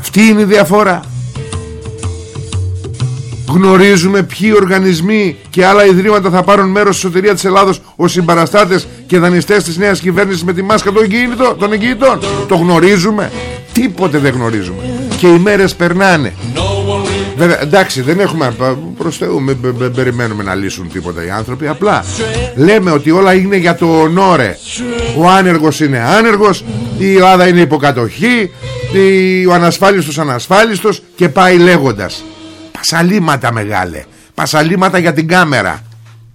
Αυτή είναι η διαφορά. Γνωρίζουμε ποιοι οργανισμοί και άλλα ιδρύματα θα πάρουν μέρος στη σωτηρία της Ελλάδος ως συμπαραστάτες και δανειστές της νέας κυβέρνησης με τη μάσκα των, εγγύητων, των εγγυητών. Το γνωρίζουμε. Τίποτε δεν γνωρίζουμε. Και οι μέρες περνάνε Βέβαια, εντάξει, δεν έχουμε προς Θεού, μην περιμένουμε να λύσουν τίποτα οι άνθρωποι. Απλά λέμε ότι όλα είναι για το ονόρε. Ο άνεργος είναι άνεργος, η Ελλάδα είναι υποκατοχή, ο ανασφάλιστος ανασφάλιστος και πάει λέγοντας. Πασαλήματα μεγάλε. Πασαλήματα για την κάμερα.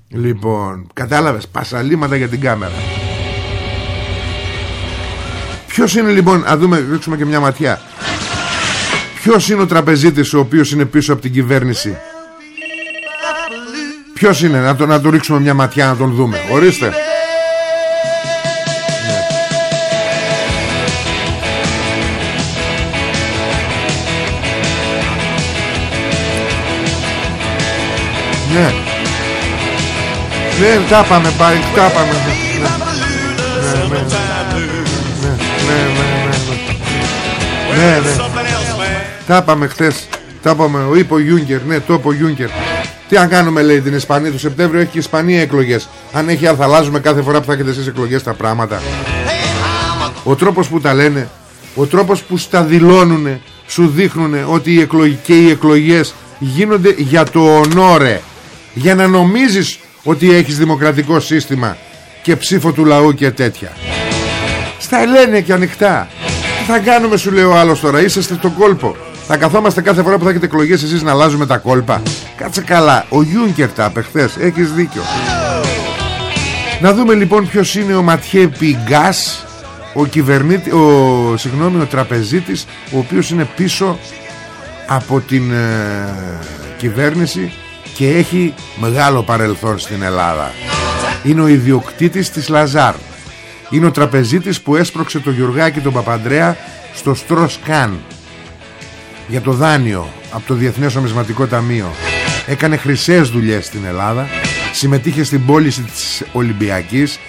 Λοιπόν, κατάλαβες, πασαλήματα για την κάμερα. Ποιος είναι λοιπόν Α δούμε ρίξουμε και μια ματιά Ποιος είναι ο τραπεζίτης Ο οποίος είναι πίσω από την κυβέρνηση; Ποιος είναι; Να, το, να του ρίξουμε μια ματιά να τον δούμε. Ορίστε. Ναι. Ναι τα πάμε πάλι Τα πάμε. Ναι ναι ναι ναι. Ναι ναι Τα πάμε χτες Τα πάμε ο είπε ο Γιούγκερ Ναι το είπε ο Γιούγκερ. Τι αν κάνουμε λέει την Ισπανία Το Σεπτέμβριο έχει και η Ισπανία εκλογές. Αν έχει θα αλλάζουμε κάθε φορά που θα έχετε εσείς εκλογές τα πράγματα. Ο τρόπος που τα λένε Ο τρόπος που στα δηλώνουν Σου δείχνουν ότι οι εκλογ... και οι εκλογές Γίνονται για το ονόρε. Για να νομίζεις ότι έχεις δημοκρατικό σύστημα Και ψήφο του λαού και τέτοια. Στα λένε και ανοιχτά. Τι θα κάνουμε σου λέει ο άλλος τώρα Είσαστε στο κόλπο θα καθόμαστε κάθε φορά που θα έχετε εκλογές εσείς να αλλάζουμε τα κόλπα. Κάτσε καλά Ο Γιούνκερ τα απεχθές Έχεις δίκιο. Να δούμε λοιπόν ποιος είναι ο Ματιέ Πιγκάς ο, κυβερνήτη, ο, συγγνώμη, ο τραπεζίτης ο οποίος είναι πίσω από την ε, κυβέρνηση και έχει μεγάλο παρελθόν στην Ελλάδα. Είναι ο ιδιοκτήτης της Λαζάρ. Είναι ο τραπεζίτης που έσπρωξε το Γιουργάκη τον Παπαντρέα στο Στροσκάν για το δάνειο από το Διεθνές Ομισματικό Ταμείο. Έκανε χρυσές δουλειές στην Ελλάδα συμμετείχε στην πώληση της Ολυμπιακής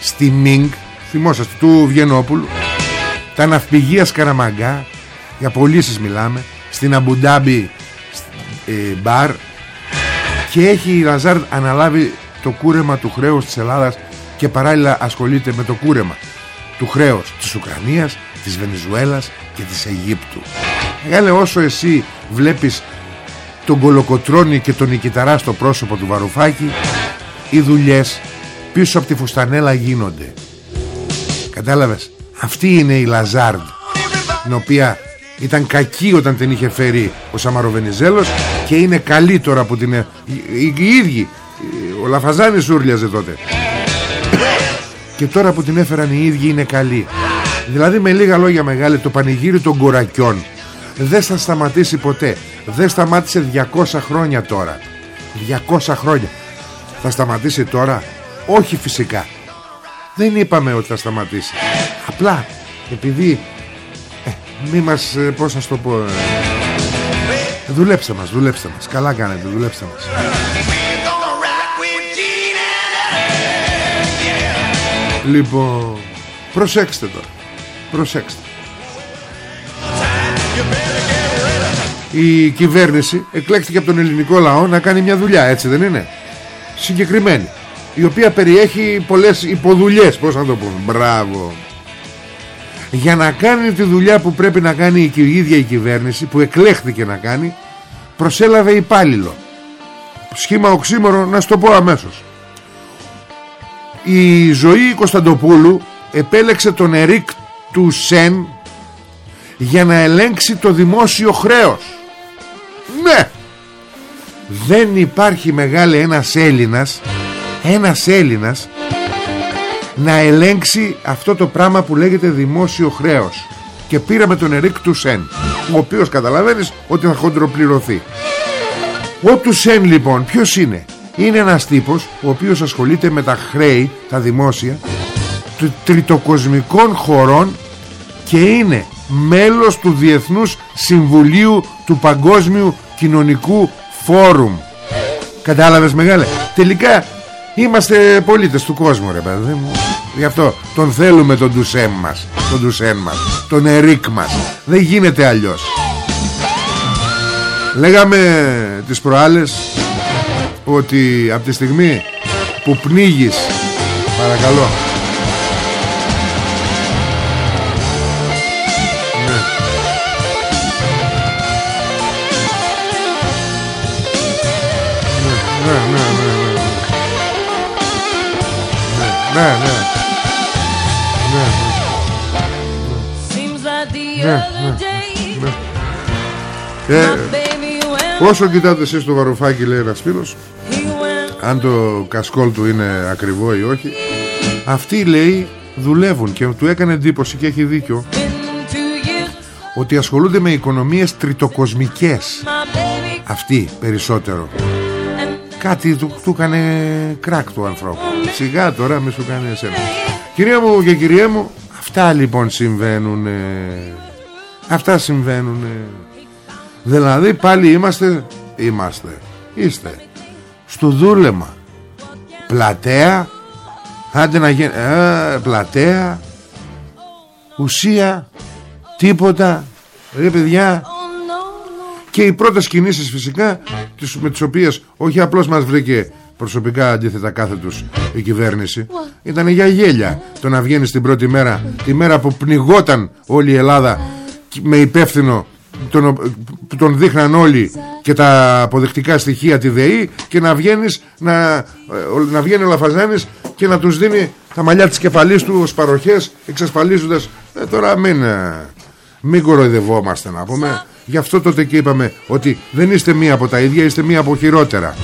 στη ΜΙΝΚ θυμόσαστε του Βιενόπουλου. Τα ναυπηγεία Σκαραμαγκά για πωλήσεις μιλάμε στην Αμπουντάμπη ε, μπαρ. Και έχει η Λαζάρ αναλάβει το κούρεμα του χρέους της Ελλάδας και παράλληλα ασχολείται με το κούρεμα του χρέους της Ουκρανίας, της Βενεζουέλας και της Αιγύπτου Μεγάλε όσο εσύ βλέπεις τον Κολοκοτρώνη και τον Νικηταρά στο πρόσωπο του Βαρουφάκη οι δουλειές πίσω από τη φουστανέλα γίνονται. Κατάλαβες; Αυτή είναι η Λαζάρντ την οποία ήταν κακή όταν την είχε φέρει ο Σαμαροβενιζέλος και είναι καλή τώρα που την... οι, οι ίδιοι ο Λαφαζάνης ούρλιαζε τότε. Και τώρα που την έφεραν οι ίδιοι είναι καλή. Δηλαδή με λίγα λόγια μεγάλη το πανηγύρι των κορακιών δεν θα σταματήσει ποτέ. Δεν σταμάτησε 200 χρόνια τώρα. 200 χρόνια. Θα σταματήσει τώρα; Όχι φυσικά. Δεν είπαμε ότι θα σταματήσει. Απλά επειδή ε, μη μας ε, πως να το πω ε, δουλέψτε μας δουλέψτε μας. Καλά κάνετε δουλέψτε μας. Λοιπόν Προσέξτε τώρα. Προσέξτε η κυβέρνηση εκλέχθηκε από τον ελληνικό λαό να κάνει μια δουλειά έτσι δεν είναι; Συγκεκριμένη η οποία περιέχει πολλές υποδουλειές πως να το πούμε. Μπράβο. Για να κάνει τη δουλειά που πρέπει να κάνει η ίδια η κυβέρνηση που εκλέχθηκε να κάνει προσέλαβε υπάλληλο. Σχήμα οξύμορο να σου το πω αμέσως. Η ζωή Κωνσταντοπούλου επέλεξε τον Ερικ του Σεν για να ελέγξει το δημόσιο χρέος ναι. Δεν υπάρχει μεγάλη ένας Έλληνας ένας Έλληνας να ελέγξει αυτό το πράγμα που λέγεται δημόσιο χρέος. Και πήραμε τον Ερικ Τουσέν ο οποίος καταλαβαίνεις ότι θα χοντροπληρωθεί. Ο Τουσέν λοιπόν ποιος είναι; Είναι ένας τύπος ο οποίος ασχολείται με τα χρέη τα δημόσια τριτοκοσμικών χωρών και είναι μέλος του Διεθνούς Συμβουλίου του Παγκόσμιου Κοινωνικού Φόρουμ. Κατάλαβες μεγάλε; Τελικά είμαστε πολίτες του κόσμου ρε παιδί μου. Γι' αυτό τον θέλουμε τον Ντουσέμ μας Τον Ντουσέμ μας Τον Ερίκ μας. Δεν γίνεται αλλιώς. Λέγαμε τις προάλλες Ότι από τη στιγμή που πνίγεις Παρακαλώ ναι, ναι. Ναι, ναι. Ε, όσο κοιτάτε εσείς το βαρουφάκι λέει ένας φίλος; Αν το κασκόλ του είναι ακριβό ή όχι. Αυτή λέει δουλεύουν και του έκανε εντύπωση και έχει δίκιο ότι ασχολούνται με οικονομίες τριτοκοσμικές. Αυτοί περισσότερο κάτι του, του έκανε κράκ του ανθρώπου. Σιγά τώρα μη σου κάνει εσένα. Κυρία μου και κυρία μου αυτά λοιπόν συμβαίνουν αυτά συμβαίνουν δηλαδή πάλι είμαστε είμαστε είστε στο δούλεμα. Πλατέα άντε να γίνει ε, πλατέα ουσία τίποτα. Ρε παιδιά και οι πρώτες κινήσεις φυσικά με τις οποίες όχι απλώς μας βρήκε προσωπικά αντίθετα κάθε τους η κυβέρνηση ήταν για γέλια το να βγαίνει την πρώτη μέρα τη μέρα που πνιγόταν όλη η Ελλάδα με υπεύθυνο τον, που τον δείχναν όλοι και τα αποδεκτικά στοιχεία τη ΔΕΗ και να βγαίνεις να, ε, να βγαίνει ο Λαφαζάνης και να τους δίνει τα μαλλιά της κεφαλής του ως παροχές εξασφαλίζοντας ε, τώρα μην, ε, μην κοροϊδευόμαστε να πούμε γι' αυτό τότε και είπαμε ότι δεν είστε μία από τα ίδια είστε μία από χειρότερα.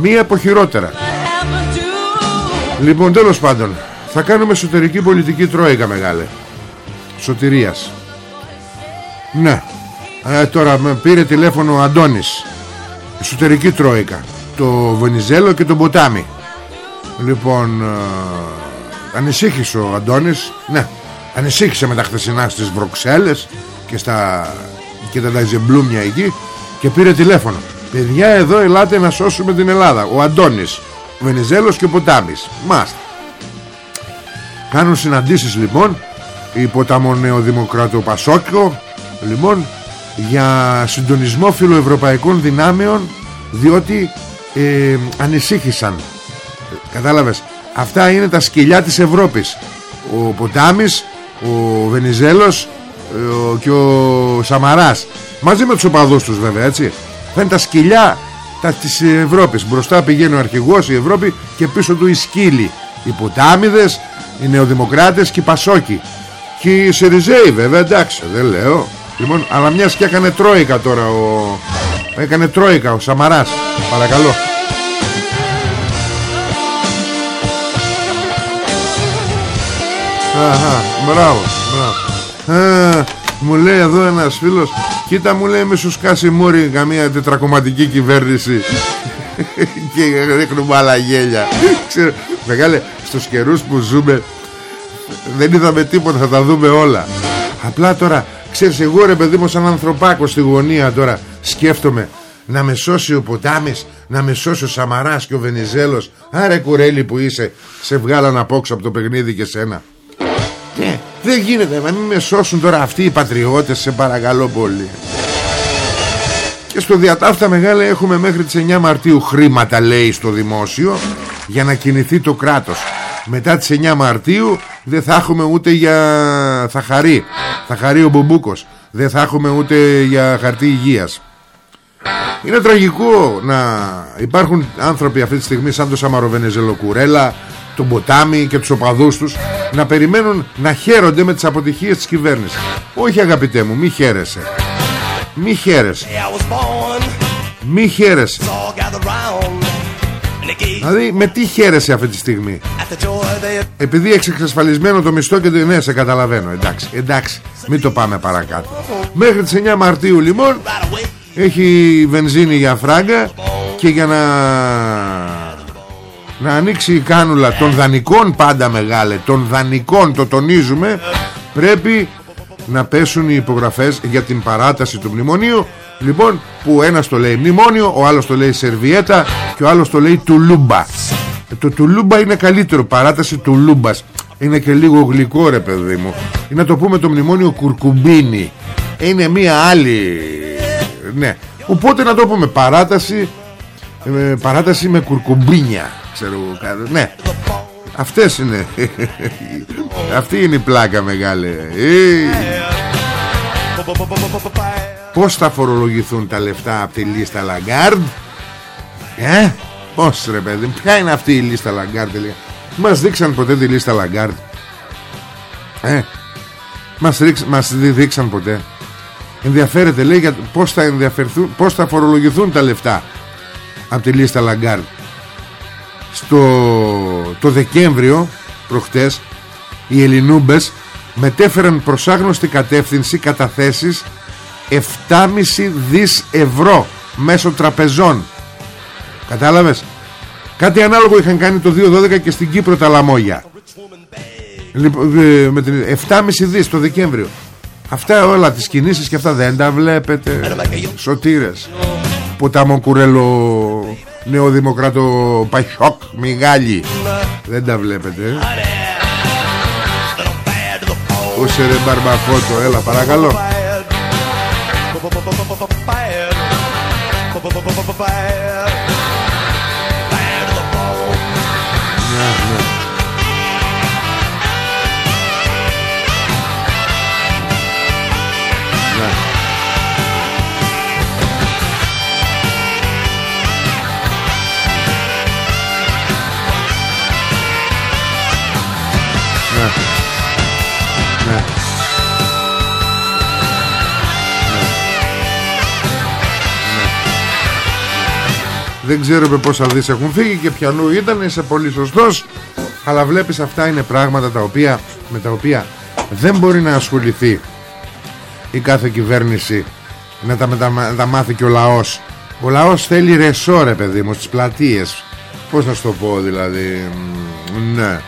Μία από χειρότερα. Λοιπόν τέλος πάντων θα κάνουμε εσωτερική πολιτική τρόικα μεγάλε. Σωτηρίας. Ναι. Ε, τώρα με πήρε τηλέφωνο ο Αντώνης. Εσωτερική τρόικα. Το Βενιζέλο και το Ποτάμι Λοιπόν ε, Ανησύχησε ο Αντώνης. Ναι. Ανησύχησε με τα χθεσινά στις Βροξέλλες Και στα Και τα λαζεμπλούμια εκεί Και πήρε τηλέφωνο. Παιδιά εδώ ελάτε να σώσουμε την Ελλάδα. Ο Αντώνης Ο Βενιζέλος και ο Ποτάμις Μάστε Κάνουν συναντήσεις λοιπόν Υπό τα Μονεοδημοκρατο Πασόκιο Λοιπόν για συντονισμό φιλοευρωπαϊκών δυνάμεων διότι ε, ανησύχησαν. Κατάλαβες αυτά είναι τα σκυλιά της Ευρώπης. Ο Ποτάμις ο Βενιζέλος ε, και ο Σαμαράς. Μαζί με τους οπαδούς τους βέβαια έτσι. Θα είναι τα σκυλιά τα, της Ευρώπης. Μπροστά πηγαίνει ο αρχηγός η Ευρώπη και πίσω του οι σκύλοι. Οι Ποτάμιδες οι Νεοδημοκράτες και οι Πασόκοι. Και οι Σεριζέοι βέβαια εντάξει δεν λέω. Λοιπόν, αλλά μιας και έκανε τρόικα τώρα ο... Έκανε τρόικα ο Σαμαράς. Παρακαλώ. Αχα, μπράβο, μπράβο. μου λέει εδώ ένας φίλος Κοίτα μου λέει με σου σκάσει μούρι Καμία τετρακομματική κυβέρνηση Και ρίχνουμε άλλα γέλια. Ξέρω, Μεγάλε στους καιρούς που ζούμε Δεν είδαμε τίποτα Θα τα δούμε όλα. Απλά τώρα Ξέρεις εγώ ρε παιδί μου σαν ανθρωπάκος στη γωνία τώρα Σκέφτομαι να με σώσει ο Ποτάμις Να με σώσει ο Σαμαράς και ο Βενιζέλος. Άρε κουρέλι που είσαι Σε βγάλαν απόξω από το παιχνίδι και σένα Ναι δεν γίνεται να μην με σώσουν τώρα αυτοί οι πατριώτες Σε παρακαλώ πολύ. Και στο διατάφτα μεγάλα έχουμε μέχρι τις 9 Μαρτίου Χρήματα λέει στο δημόσιο Για να κινηθεί το κράτος. Μετά τις 9 Μαρτίου δεν θα έχουμε ούτε για θα χαρεί θα χαρεί ο Μπομπούκος δεν θα έχουμε ούτε για χαρτί υγείας. Είναι τραγικό να υπάρχουν άνθρωποι αυτή τη στιγμή σαν το Σαμαροβενεζελο Κουρέλα τον Ποτάμι και τους οπαδούς τους να περιμένουν να χαίρονται με τις αποτυχίες της κυβέρνησης. Όχι αγαπητέ μου μη χαίρεσαι. Μη χαίρεσαι. Μη χαίρεσαι. Δηλαδή με τι χαίρεσαι αυτή τη στιγμή; Επειδή έχεις εξασφαλισμένο το μισθό και το ναι σε καταλαβαίνω Εντάξει, εντάξει μην το πάμε παρακάτω. Μέχρι τις 9 Μαρτίου λοιπόν Έχει βενζίνη για φράγκα Και για να Να ανοίξει η κάνουλα Των δανεικών πάντα μεγάλε Των δανεικών το τονίζουμε. Πρέπει να πέσουν οι υπογραφές Για την παράταση του μνημονίου. Λοιπόν που ένας το λέει μνημόνιο Ο άλλος το λέει σερβιέτα Και ο άλλος το λέει τουλούμπα. Ε, Το τουλούμπα είναι καλύτερο Παράταση τουλούμπας. Είναι και λίγο γλυκό ρε παιδί μου. Είναι να το πούμε το μνημόνιο κουρκουμπίνι Είναι μία άλλη Ναι. Οπότε να το πούμε παράταση ε, Παράταση με κουρκουμπίνια Ξέρω Ναι. Αυτές είναι. Αυτή είναι η πλάκα μεγάλη ε. Πώς θα φορολογηθούν τα λεφτά από τη λίστα Λαγκάρντ Ε Πώς ρε παιδί Ποια είναι αυτή η λίστα Λαγκάρντ Μας δείξαν ποτέ τη λίστα Λαγκάρντ Ε μας, ρίξ, μας δείξαν ποτέ. Ενδιαφέρεται λέει για πώς θα, ενδιαφερθούν, πώς θα φορολογηθούν τα λεφτά Από τη λίστα Λαγκάρντ Στο το Δεκέμβριο Προχτές οι Ελληνούμπες μετέφεραν προς άγνωστη κατεύθυνση καταθέσεις 7,5 δις ευρώ μέσω τραπεζών. Κατάλαβες; Κάτι ανάλογο είχαν κάνει το 2012 και στην Κύπρο τα λαμόγια. Λοιπόν, ε, με την 7,5 δις το Δεκέμβριο. Αυτά όλα τις κινήσεις και αυτά δεν τα βλέπετε. Σωτήρες που τα μοκουρέλο νεοδημοκράτο Παχιόκ Μιγάλη. Δεν τα βλέπετε. Ούσε ρε μπαρμπαφότο Έλα παρακαλώ Δεν ξέρω με πόσα δις έχουν φύγει και πιανού ήταν Είσαι πολύ σωστός. Αλλά βλέπεις αυτά είναι πράγματα τα οποία, με τα οποία δεν μπορεί να ασχοληθεί η κάθε κυβέρνηση. Να τα, να τα μάθει και ο λαός. Ο λαός θέλει ρεσό ρε παιδί μου στις πλατείες. Πως να σου το πω δηλαδή ναι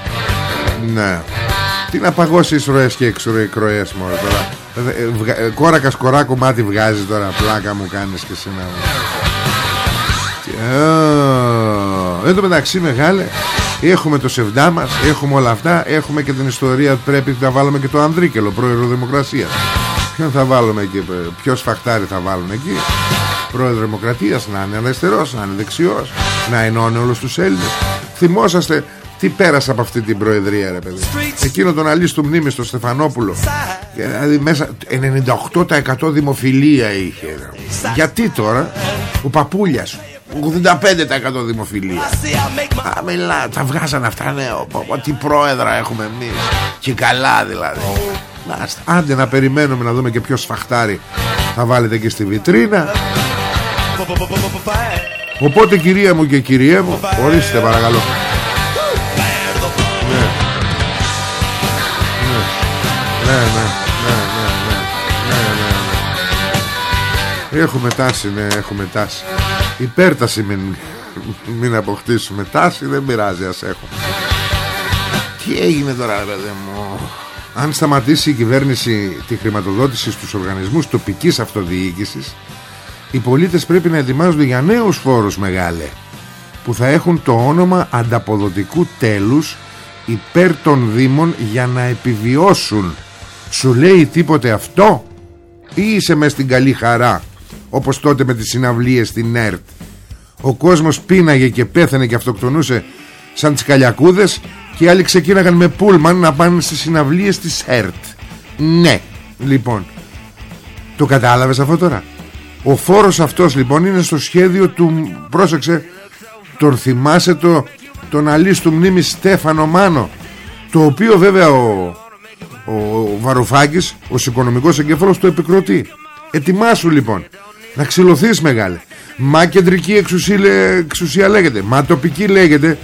ναι. Τι να παγώσεις ροές και εξροές μόνο τώρα. Ε, ε, Κόρακας κοράκου μάτι βγάζεις τώρα Πλάκα μου κάνεις και εσύ να Εν τω μεταξύ μεγάλε Έχουμε το σεβδά μας Έχουμε όλα αυτά Έχουμε και την ιστορία Πρέπει να βάλουμε και το Ανδρίκελο Πρόεδρο Δημοκρασίας Ποιον θα βάλουμε εκεί Ποιος σφαχτάρι θα βάλουμε εκεί; Πρόεδρο Δημοκρατίας Να είναι αριστερός Να είναι δεξιός Να ενώνει όλους τους Έλληνες. Θυμόσαστε τι πέρασε από αυτή την προεδρία ρε παιδί. Εκείνο τον αλής του μνήμη στο Στεφανόπουλο. Δηλαδή μέσα 98% δημοφιλία είχε Γιατί τώρα Ο παππούλιας 85% δημοφιλία. Α, μιλά, τα βγάζανε αυτά ναι, Τι πρόεδρα έχουμε εμείς. Και καλά δηλαδή. Άντε να περιμένουμε να δούμε και ποιος σφαχτάρι Θα βάλετε και στη βιτρίνα. Οπότε κυρία μου και κυρία μου Ορίστε παρακαλώ. Ναι Ναι ναι ναι ναι ναι ναι. Έχουμε τάση ναι έχουμε τάση Υπέρταση μην, μην αποκτήσουμε Τάση δεν πειράζει ας έχουμε. Τι έγινε τώρα παιδί μου; Αν σταματήσει η κυβέρνηση Τη χρηματοδότηση στους οργανισμούς τοπικής αυτοδιοίκησης Οι πολίτες πρέπει να ετοιμάζονται για νέους φόρους μεγάλε Που θα έχουν το όνομα ανταποδοτικού τέλους Υπέρ των Δήμων Για να επιβιώσουν. Σου λέει τίποτε αυτό; Ή είσαι μες στην καλή χαρά; Όπως τότε με τις συναυλίες στην ΕΡΤ. Ο κόσμος πίναγε και πέθανε και αυτοκτονούσε σαν τις καλιακούδες και οι άλλοι ξεκίναγαν με πούλμαν να πάνε στις συναυλίες της ΕΡΤ. Ναι λοιπόν. Το κατάλαβες αυτό τώρα; Ο φόρος αυτός λοιπόν είναι στο σχέδιο του πρόσεξε τον θυμάσαι το τον αλής του μνήμη Στέφανο Μάνο το οποίο βέβαια ο, ο Βαρουφάκης ο οικονομικός εγκέφαλος το επικροτεί. Ετοιμάσου λοιπόν να ξυλωθείς μεγάλε. Μα κεντρική εξουσία, εξουσία λέγεται Μα τοπική λέγεται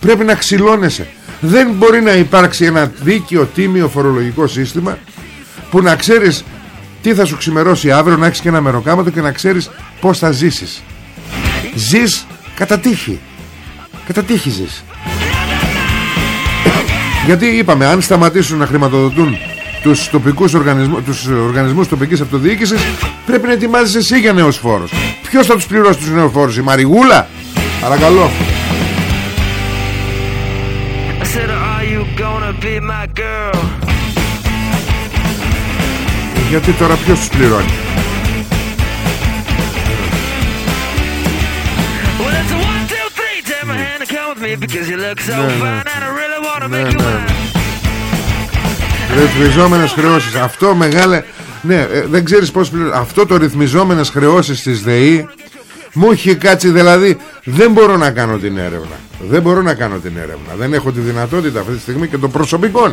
Πρέπει να ξυλώνεσαι. Δεν μπορεί να υπάρξει ένα δίκαιο τίμιο φορολογικό σύστημα Που να ξέρεις τι θα σου ξημερώσει αύριο Να έχεις και ένα μεροκάματο και να ξέρεις πως θα ζήσεις. Ζεις κατά τύχη. Κατά τύχη ζεις. Γιατί είπαμε αν σταματήσουν να χρηματοδοτούν τους τοπικούς οργανισμούς, τους οργανισμούς τοπικής αυτοδιοίκησης πρέπει να ετοιμάζεις εσύ για νέους φόρους. Ποιος θα τους πληρώσει τους νέους φόρους η Μαριγούλα; Παρακαλώ. Γιατί τώρα ποιος τους πληρώνει; Ναι, ναι. ναι. Ρυθμιζόμενες χρεώσεις. Αυτό μεγάλε Ναι ε, δεν ξέρεις πως Αυτό το ρυθμιζόμενες χρεώσεις της ΔΕΗ Μου έχει κάτσει δηλαδή Δεν μπορώ να κάνω την έρευνα. Δεν μπορώ να κάνω την έρευνα. Δεν έχω τη δυνατότητα αυτή τη στιγμή και το προσωπικό.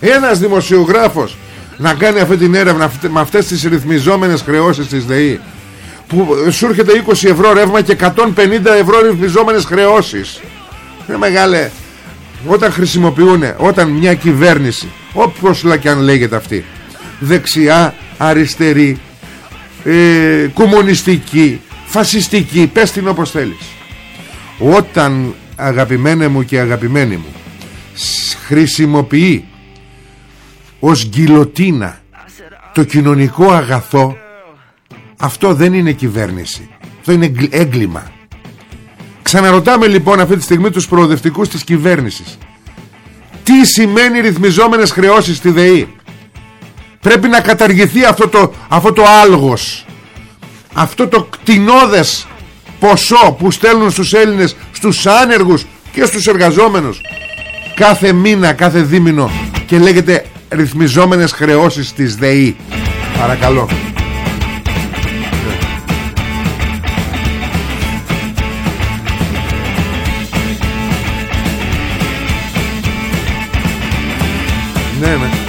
Ένας δημοσιογράφος Να κάνει αυτή την έρευνα Με αυτές τις ρυθμιζόμενες χρεώσεις της ΔΕΗ Που σου έρχεται 20 ευρώ ρεύμα Και 150 ευρώ ρυθμιζόμενες χρεώσεις. Είναι μεγάλε. Όταν χρησιμοποιούν όταν μια κυβέρνηση όπως και αν λέγεται αυτή δεξιά, αριστερή ε, κομμουνιστική φασιστική πες την όπως θέλεις. Όταν αγαπημένε μου και αγαπημένοι μου χρησιμοποιεί ως γκυλοτίνα το κοινωνικό αγαθό αυτό δεν είναι κυβέρνηση. Αυτό είναι έγκλημα. Ξαναρωτάμε λοιπόν αυτή τη στιγμή τους προοδευτικούς της κυβέρνησης. Τι σημαίνει ρυθμιζόμενες χρεώσεις στη ΔΕΗ; Πρέπει να καταργηθεί αυτό το, αυτό το άλγος. Αυτό το κτηνόδες ποσό που στέλνουν στους Έλληνες Στους άνεργους και στους εργαζόμενους. Κάθε μήνα, κάθε δίμηνο Και λέγεται ρυθμιζόμενες χρεώσεις της ΔΕΗ Παρακαλώ. Ναι, ναι.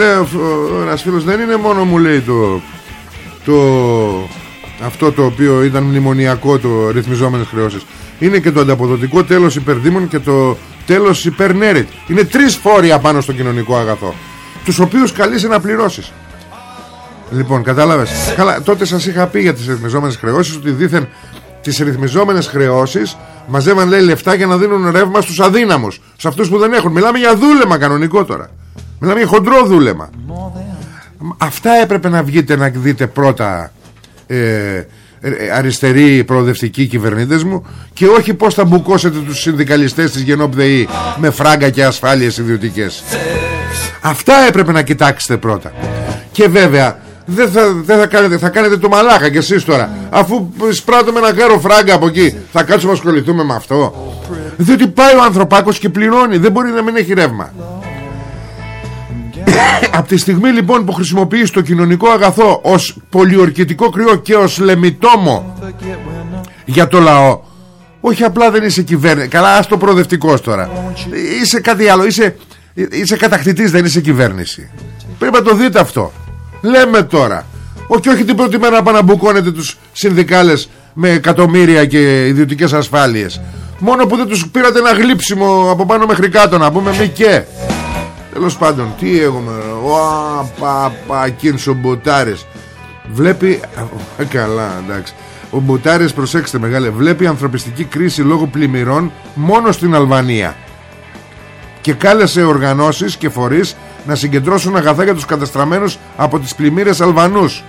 Λέει ένας φίλος δεν είναι μόνο μου λέει το, το αυτό το οποίο ήταν μνημονιακό το ρυθμιζόμενες χρεώσεις. Είναι και το ανταποδοτικό τέλος υπερδήμων και το τέλος υπερνέρετ είναι τρεις φόροι απάνω στο κοινωνικό αγαθό τους οποίους καλείσαι να πληρώσεις. Λοιπόν κατάλαβες. Καλά, τότε σας είχα πει για τις ρυθμιζόμενες χρεώσεις ότι δήθεν τις ρυθμιζόμενες χρεώσεις μαζεύαν λέει λεφτά για να δίνουν ρεύμα στους αδύναμους σε αυτούς που δεν έχουν. Μιλάμε για δούλεμα κανονικό τώρα μιλάμε για χοντρό δούλεμα. Αυτά έπρεπε να βγείτε να δείτε πρώτα ε, ε, αριστεροί προοδευτικοί κυβερνήτες μου και όχι πως θα μπουκώσετε τους συνδικαλιστές της Γενόπδεή με φράγκα και ασφάλειες ιδιωτικές. Αυτά έπρεπε να κοιτάξετε πρώτα. Και βέβαια δεν θα, δεν θα, κάνετε, θα κάνετε το μαλάκα κι εσείς τώρα. Αφού σπράττουμε ένα γάρο φράγκα από εκεί Θα κάτσουμε να ασχοληθούμε με αυτό. Διότι πάει ο ανθρωπάκος και πληρώνει Δεν μπορεί να μην έχει ρεύμα Από τη στιγμή λοιπόν που χρησιμοποιείς το κοινωνικό αγαθό Ως πολιορκητικό κρυό και ως λεμιτόμο Για το λαό όχι απλά δεν είσαι κυβέρνηση Καλά ας το προοδευτικός τώρα. Είσαι κάτι άλλο Είσαι Είσαι κατακτητής δεν είσαι κυβέρνηση. Πρέπει να το δείτε αυτό. Λέμε τώρα. Όχι όχι την πρώτη μέρα να μπουκώνετε τους συνδικάλες Με εκατομμύρια και ιδιωτικές ασφάλειες. Μόνο που δεν τους πήρατε ένα γλύψιμο Από πάνω μέχρι κάτω να πούμε μη και Τέλος πάντων τι έχουμε Ω πα πα κίνσο μπουτάρες Βλέπει Καλά εντάξει. Ο Μπουτάρης προσέξτε μεγάλε Βλέπει ανθρωπιστική κρίση λόγω πλημμυρών Μόνο στην Αλβανία. Και κάλεσε οργανώσεις και φορείς να συγκεντρώσουν αγαθά για τους καταστραμμένους από τις πλημμύρες Αλβανούς.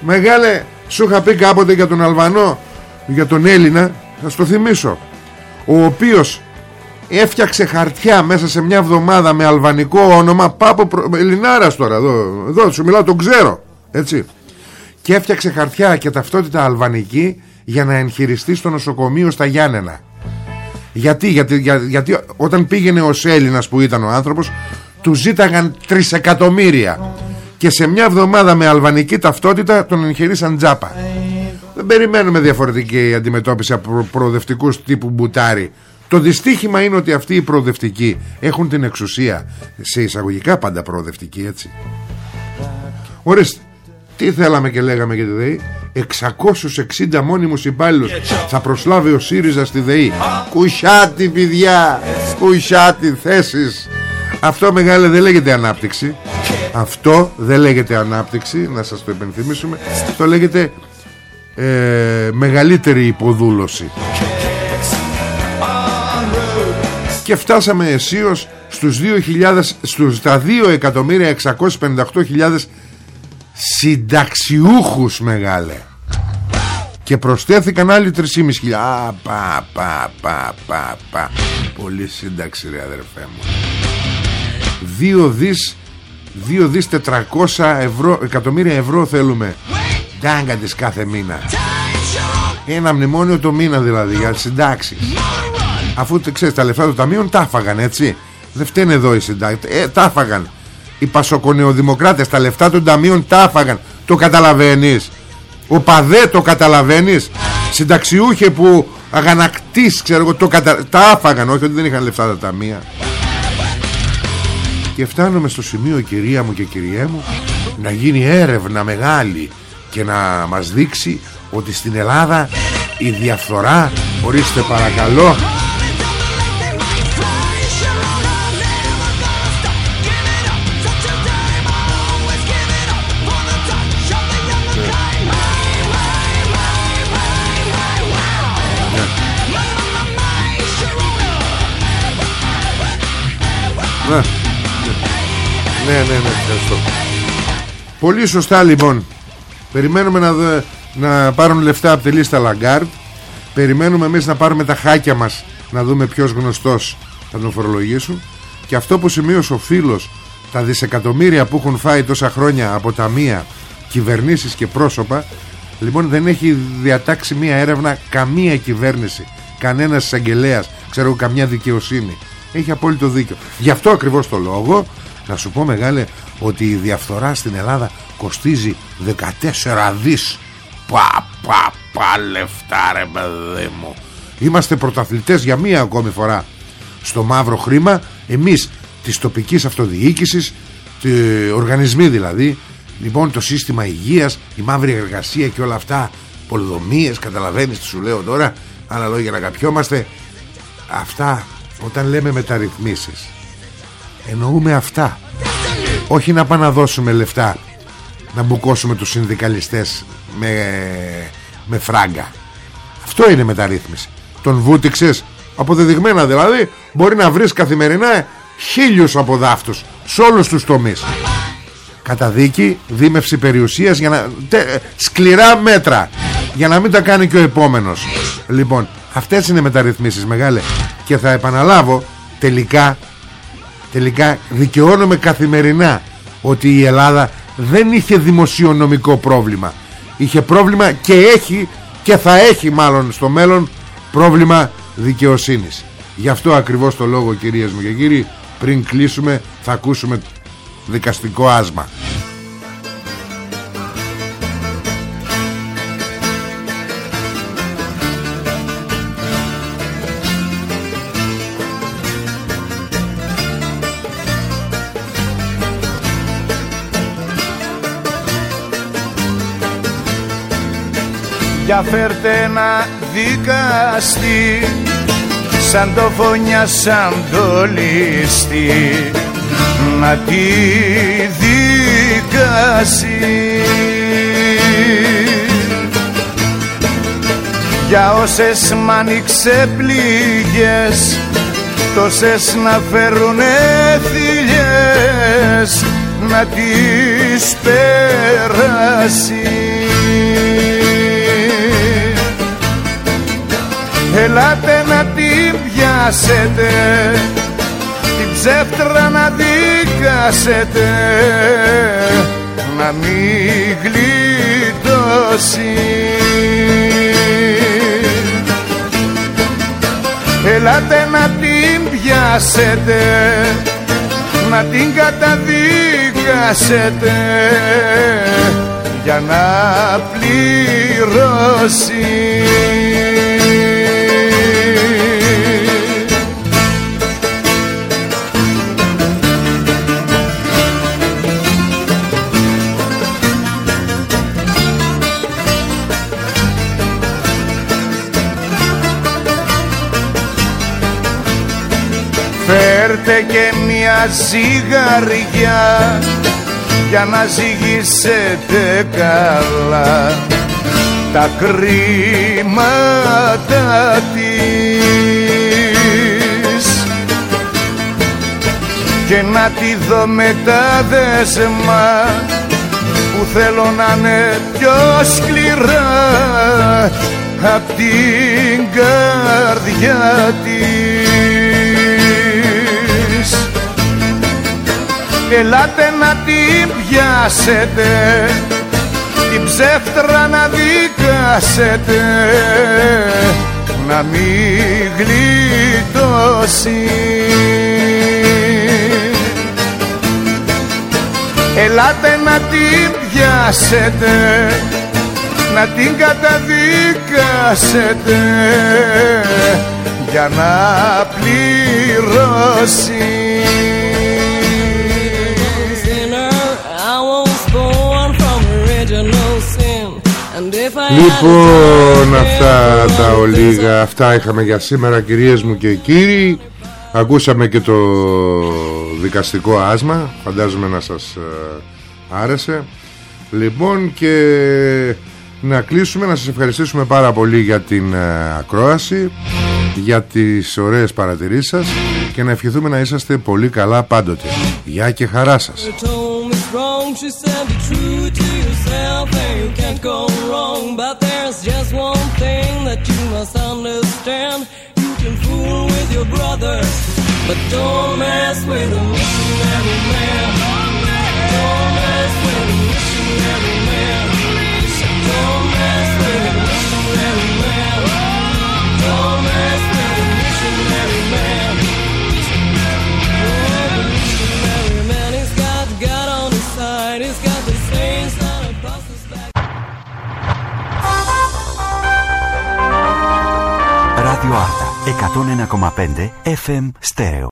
Μεγάλε, σου είχα πει κάποτε για τον Αλβανό, για τον Έλληνα, θα στο θυμίσω, ο οποίος έφτιαξε χαρτιά μέσα σε μια εβδομάδα με αλβανικό όνομα, Πάπο προ... Ελληνάρας τώρα, εδώ, εδώ σου μιλάω, τον ξέρω, έτσι. Και έφτιαξε χαρτιά και ταυτότητα αλβανική για να εγχειριστεί στο νοσοκομείο στα Γιάννενα. Γιατί, γιατί, γιατί όταν πήγαινε ο Έλληνας που ήταν ο άνθρωπος Του ζήταγαν τρισεκατομμύρια Και σε μια εβδομάδα με αλβανική ταυτότητα Τον εγχειρήσαν τζάπα Δεν περιμένουμε διαφορετική αντιμετώπιση Από προοδευτικούς τύπου μπουτάρι Το δυστύχημα είναι ότι αυτοί οι προοδευτικοί Έχουν την εξουσία. Σε εισαγωγικά πάντα προοδευτικοί έτσι. Ορίστε τι θέλαμε και λέγαμε για τη ΔΕΗ; 660 μόνιμους υπάλληλους Θα προσλάβει ο ΣΥΡΙΖΑ στη ΔΕΗ. Κουσιάτι παιδιά Κουσιάτι θέσεις. Αυτό μεγάλε δεν λέγεται ανάπτυξη. Αυτό δεν λέγεται ανάπτυξη Να σας το υπενθυμίσουμε. Το λέγεται ε, Μεγαλύτερη υποδούλωση Και φτάσαμε αισίως στους 2.000 στους, τα 2.658.000 συνταξιούχους μεγάλε. Και προσθέθηκαν άλλοι 3.500 Α, πα, πα, πα, πα, πα. Πολύ σύνταξη ρε αδερφέ μου. 2 δις 2 δις 400 ευρώ, εκατομμύρια ευρώ θέλουμε. Τάγκα της κάθε μήνα. Ένα μνημόνιο το μήνα δηλαδή για συντάξεις Αφού ξέρεις τα λεφτά των ταμείων τα φάγαν έτσι. Δεν φταίνε εδώ οι συντάξει ε, Τα φάγαν οι πασοκονεοδημοκράτες τα λεφτά των ταμείων τα άφαγαν το καταλαβαίνεις. Ο Παδέ το καταλαβαίνεις. Συνταξιούχε που αγανακτής ξέρω εγώ το κατα... τα άφαγαν όχι ότι δεν είχαν λεφτά τα ταμεία. Και φτάνουμε στο σημείο κυρία μου και κυριέ μου να γίνει έρευνα μεγάλη και να μας δείξει ότι στην Ελλάδα η διαφθορά ορίστε παρακαλώ Ναι, ναι, ναι, ναι, ευχαριστώ. Πολύ σωστά λοιπόν. Περιμένουμε να, να πάρουν λεφτά από τη λίστα Λαγκάρντ. Περιμένουμε εμείς να πάρουμε τα χάκια μας να δούμε ποιος γνωστός θα τον φορολογήσουν. Και αυτό που σημείωσε ο φίλος, τα δισεκατομμύρια που έχουν φάει τόσα χρόνια από ταμεία, κυβερνήσεις και πρόσωπα, λοιπόν δεν έχει διατάξει μία έρευνα καμία κυβέρνηση, κανένας εισαγγελέας, ξέρω καμιά δικαιοσύνη. Έχει απόλυτο δίκιο. Γι' αυτό ακριβώς το λόγο να σου πω μεγάλε ότι η διαφθορά στην Ελλάδα κοστίζει 14 δις. Πα πα πα λεφτά ρε παιδί μου. Είμαστε πρωταθλητές για μία ακόμη φορά στο μαύρο χρήμα εμείς της τοπικής αυτοδιοίκησης οργανισμοί δηλαδή λοιπόν το σύστημα υγείας η μαύρη εργασία και όλα αυτά πολυδομίες καταλαβαίνεις τι σου λέω τώρα άλλα λόγια να καπιόμαστε αυτά όταν λέμε μεταρρυθμίσεις εννοούμε αυτά. Όχι να πάμε να δώσουμε λεφτά να μπουκώσουμε τους συνδικαλιστές με, με φράγκα. Αυτό είναι μεταρρύθμιση. Τον βούτυξες αποδεδειγμένα δηλαδή μπορεί να βρεις καθημερινά χίλιους από δάφτους σε όλους τους τομείς. Καταδίκη δίμευση περιουσίας για να, σκληρά μέτρα για να μην τα κάνει και ο επόμενος. Λοιπόν αυτές είναι μεταρρυθμίσεις μεγάλε. Και θα επαναλάβω τελικά τελικά δικαιώνομαι καθημερινά ότι η Ελλάδα δεν είχε δημοσιονομικό πρόβλημα. Είχε πρόβλημα και έχει και θα έχει μάλλον στο μέλλον πρόβλημα δικαιοσύνης. Γι' αυτό ακριβώς το λόγο κυρίες μου και κύριοι πριν κλείσουμε θα ακούσουμε δικαστικό άσμα Για φέρτε ένα δικαστή Σαν το φωνιά σαν το λίστη Να τη δικάσει Για όσες μ' άνοιξε πληγές Τόσες να φέρουνε θηλιές. Να τις περάσει Ελάτε να την πιάσετε Την ψεύτρα να δικάσετε Να μην γλιτώσει. Ελάτε να την πιάσετε Να την καταδικάσετε για να πληρώσει Φέρτε και μια ζυγαριά για να ζυγίσετε καλά τα κρίματα της. Και να τη δω με τα δεσμά που θέλω να είναι πιο σκληρά απ' την καρδιά της Ελάτε να την πιάσετε την ψεύτρα να δικάσετε να μην γλιτώσει. Ελάτε να την πιάσετε να την καταδικάσετε για να πληρώσει Λοιπόν αυτά τα ολίγα Αυτά είχαμε για σήμερα κυρίες μου και κύριοι. Ακούσαμε και το δικαστικό άσμα Φαντάζομαι να σας ε, άρεσε. Λοιπόν και να κλείσουμε Να σας ευχαριστήσουμε πάρα πολύ για την ε, ακρόαση Για τις ωραίες παρατηρήσεις σας Και να ευχηθούμε να είσαστε πολύ καλά πάντοτε. Γεια και χαρά σας yourself and you can't go wrong. But there's just one thing that you must understand. You can fool with your brothers, but don't mess with a missionary man. Don't mess with a missionary Δίκτυο 101,5 FM Stereo.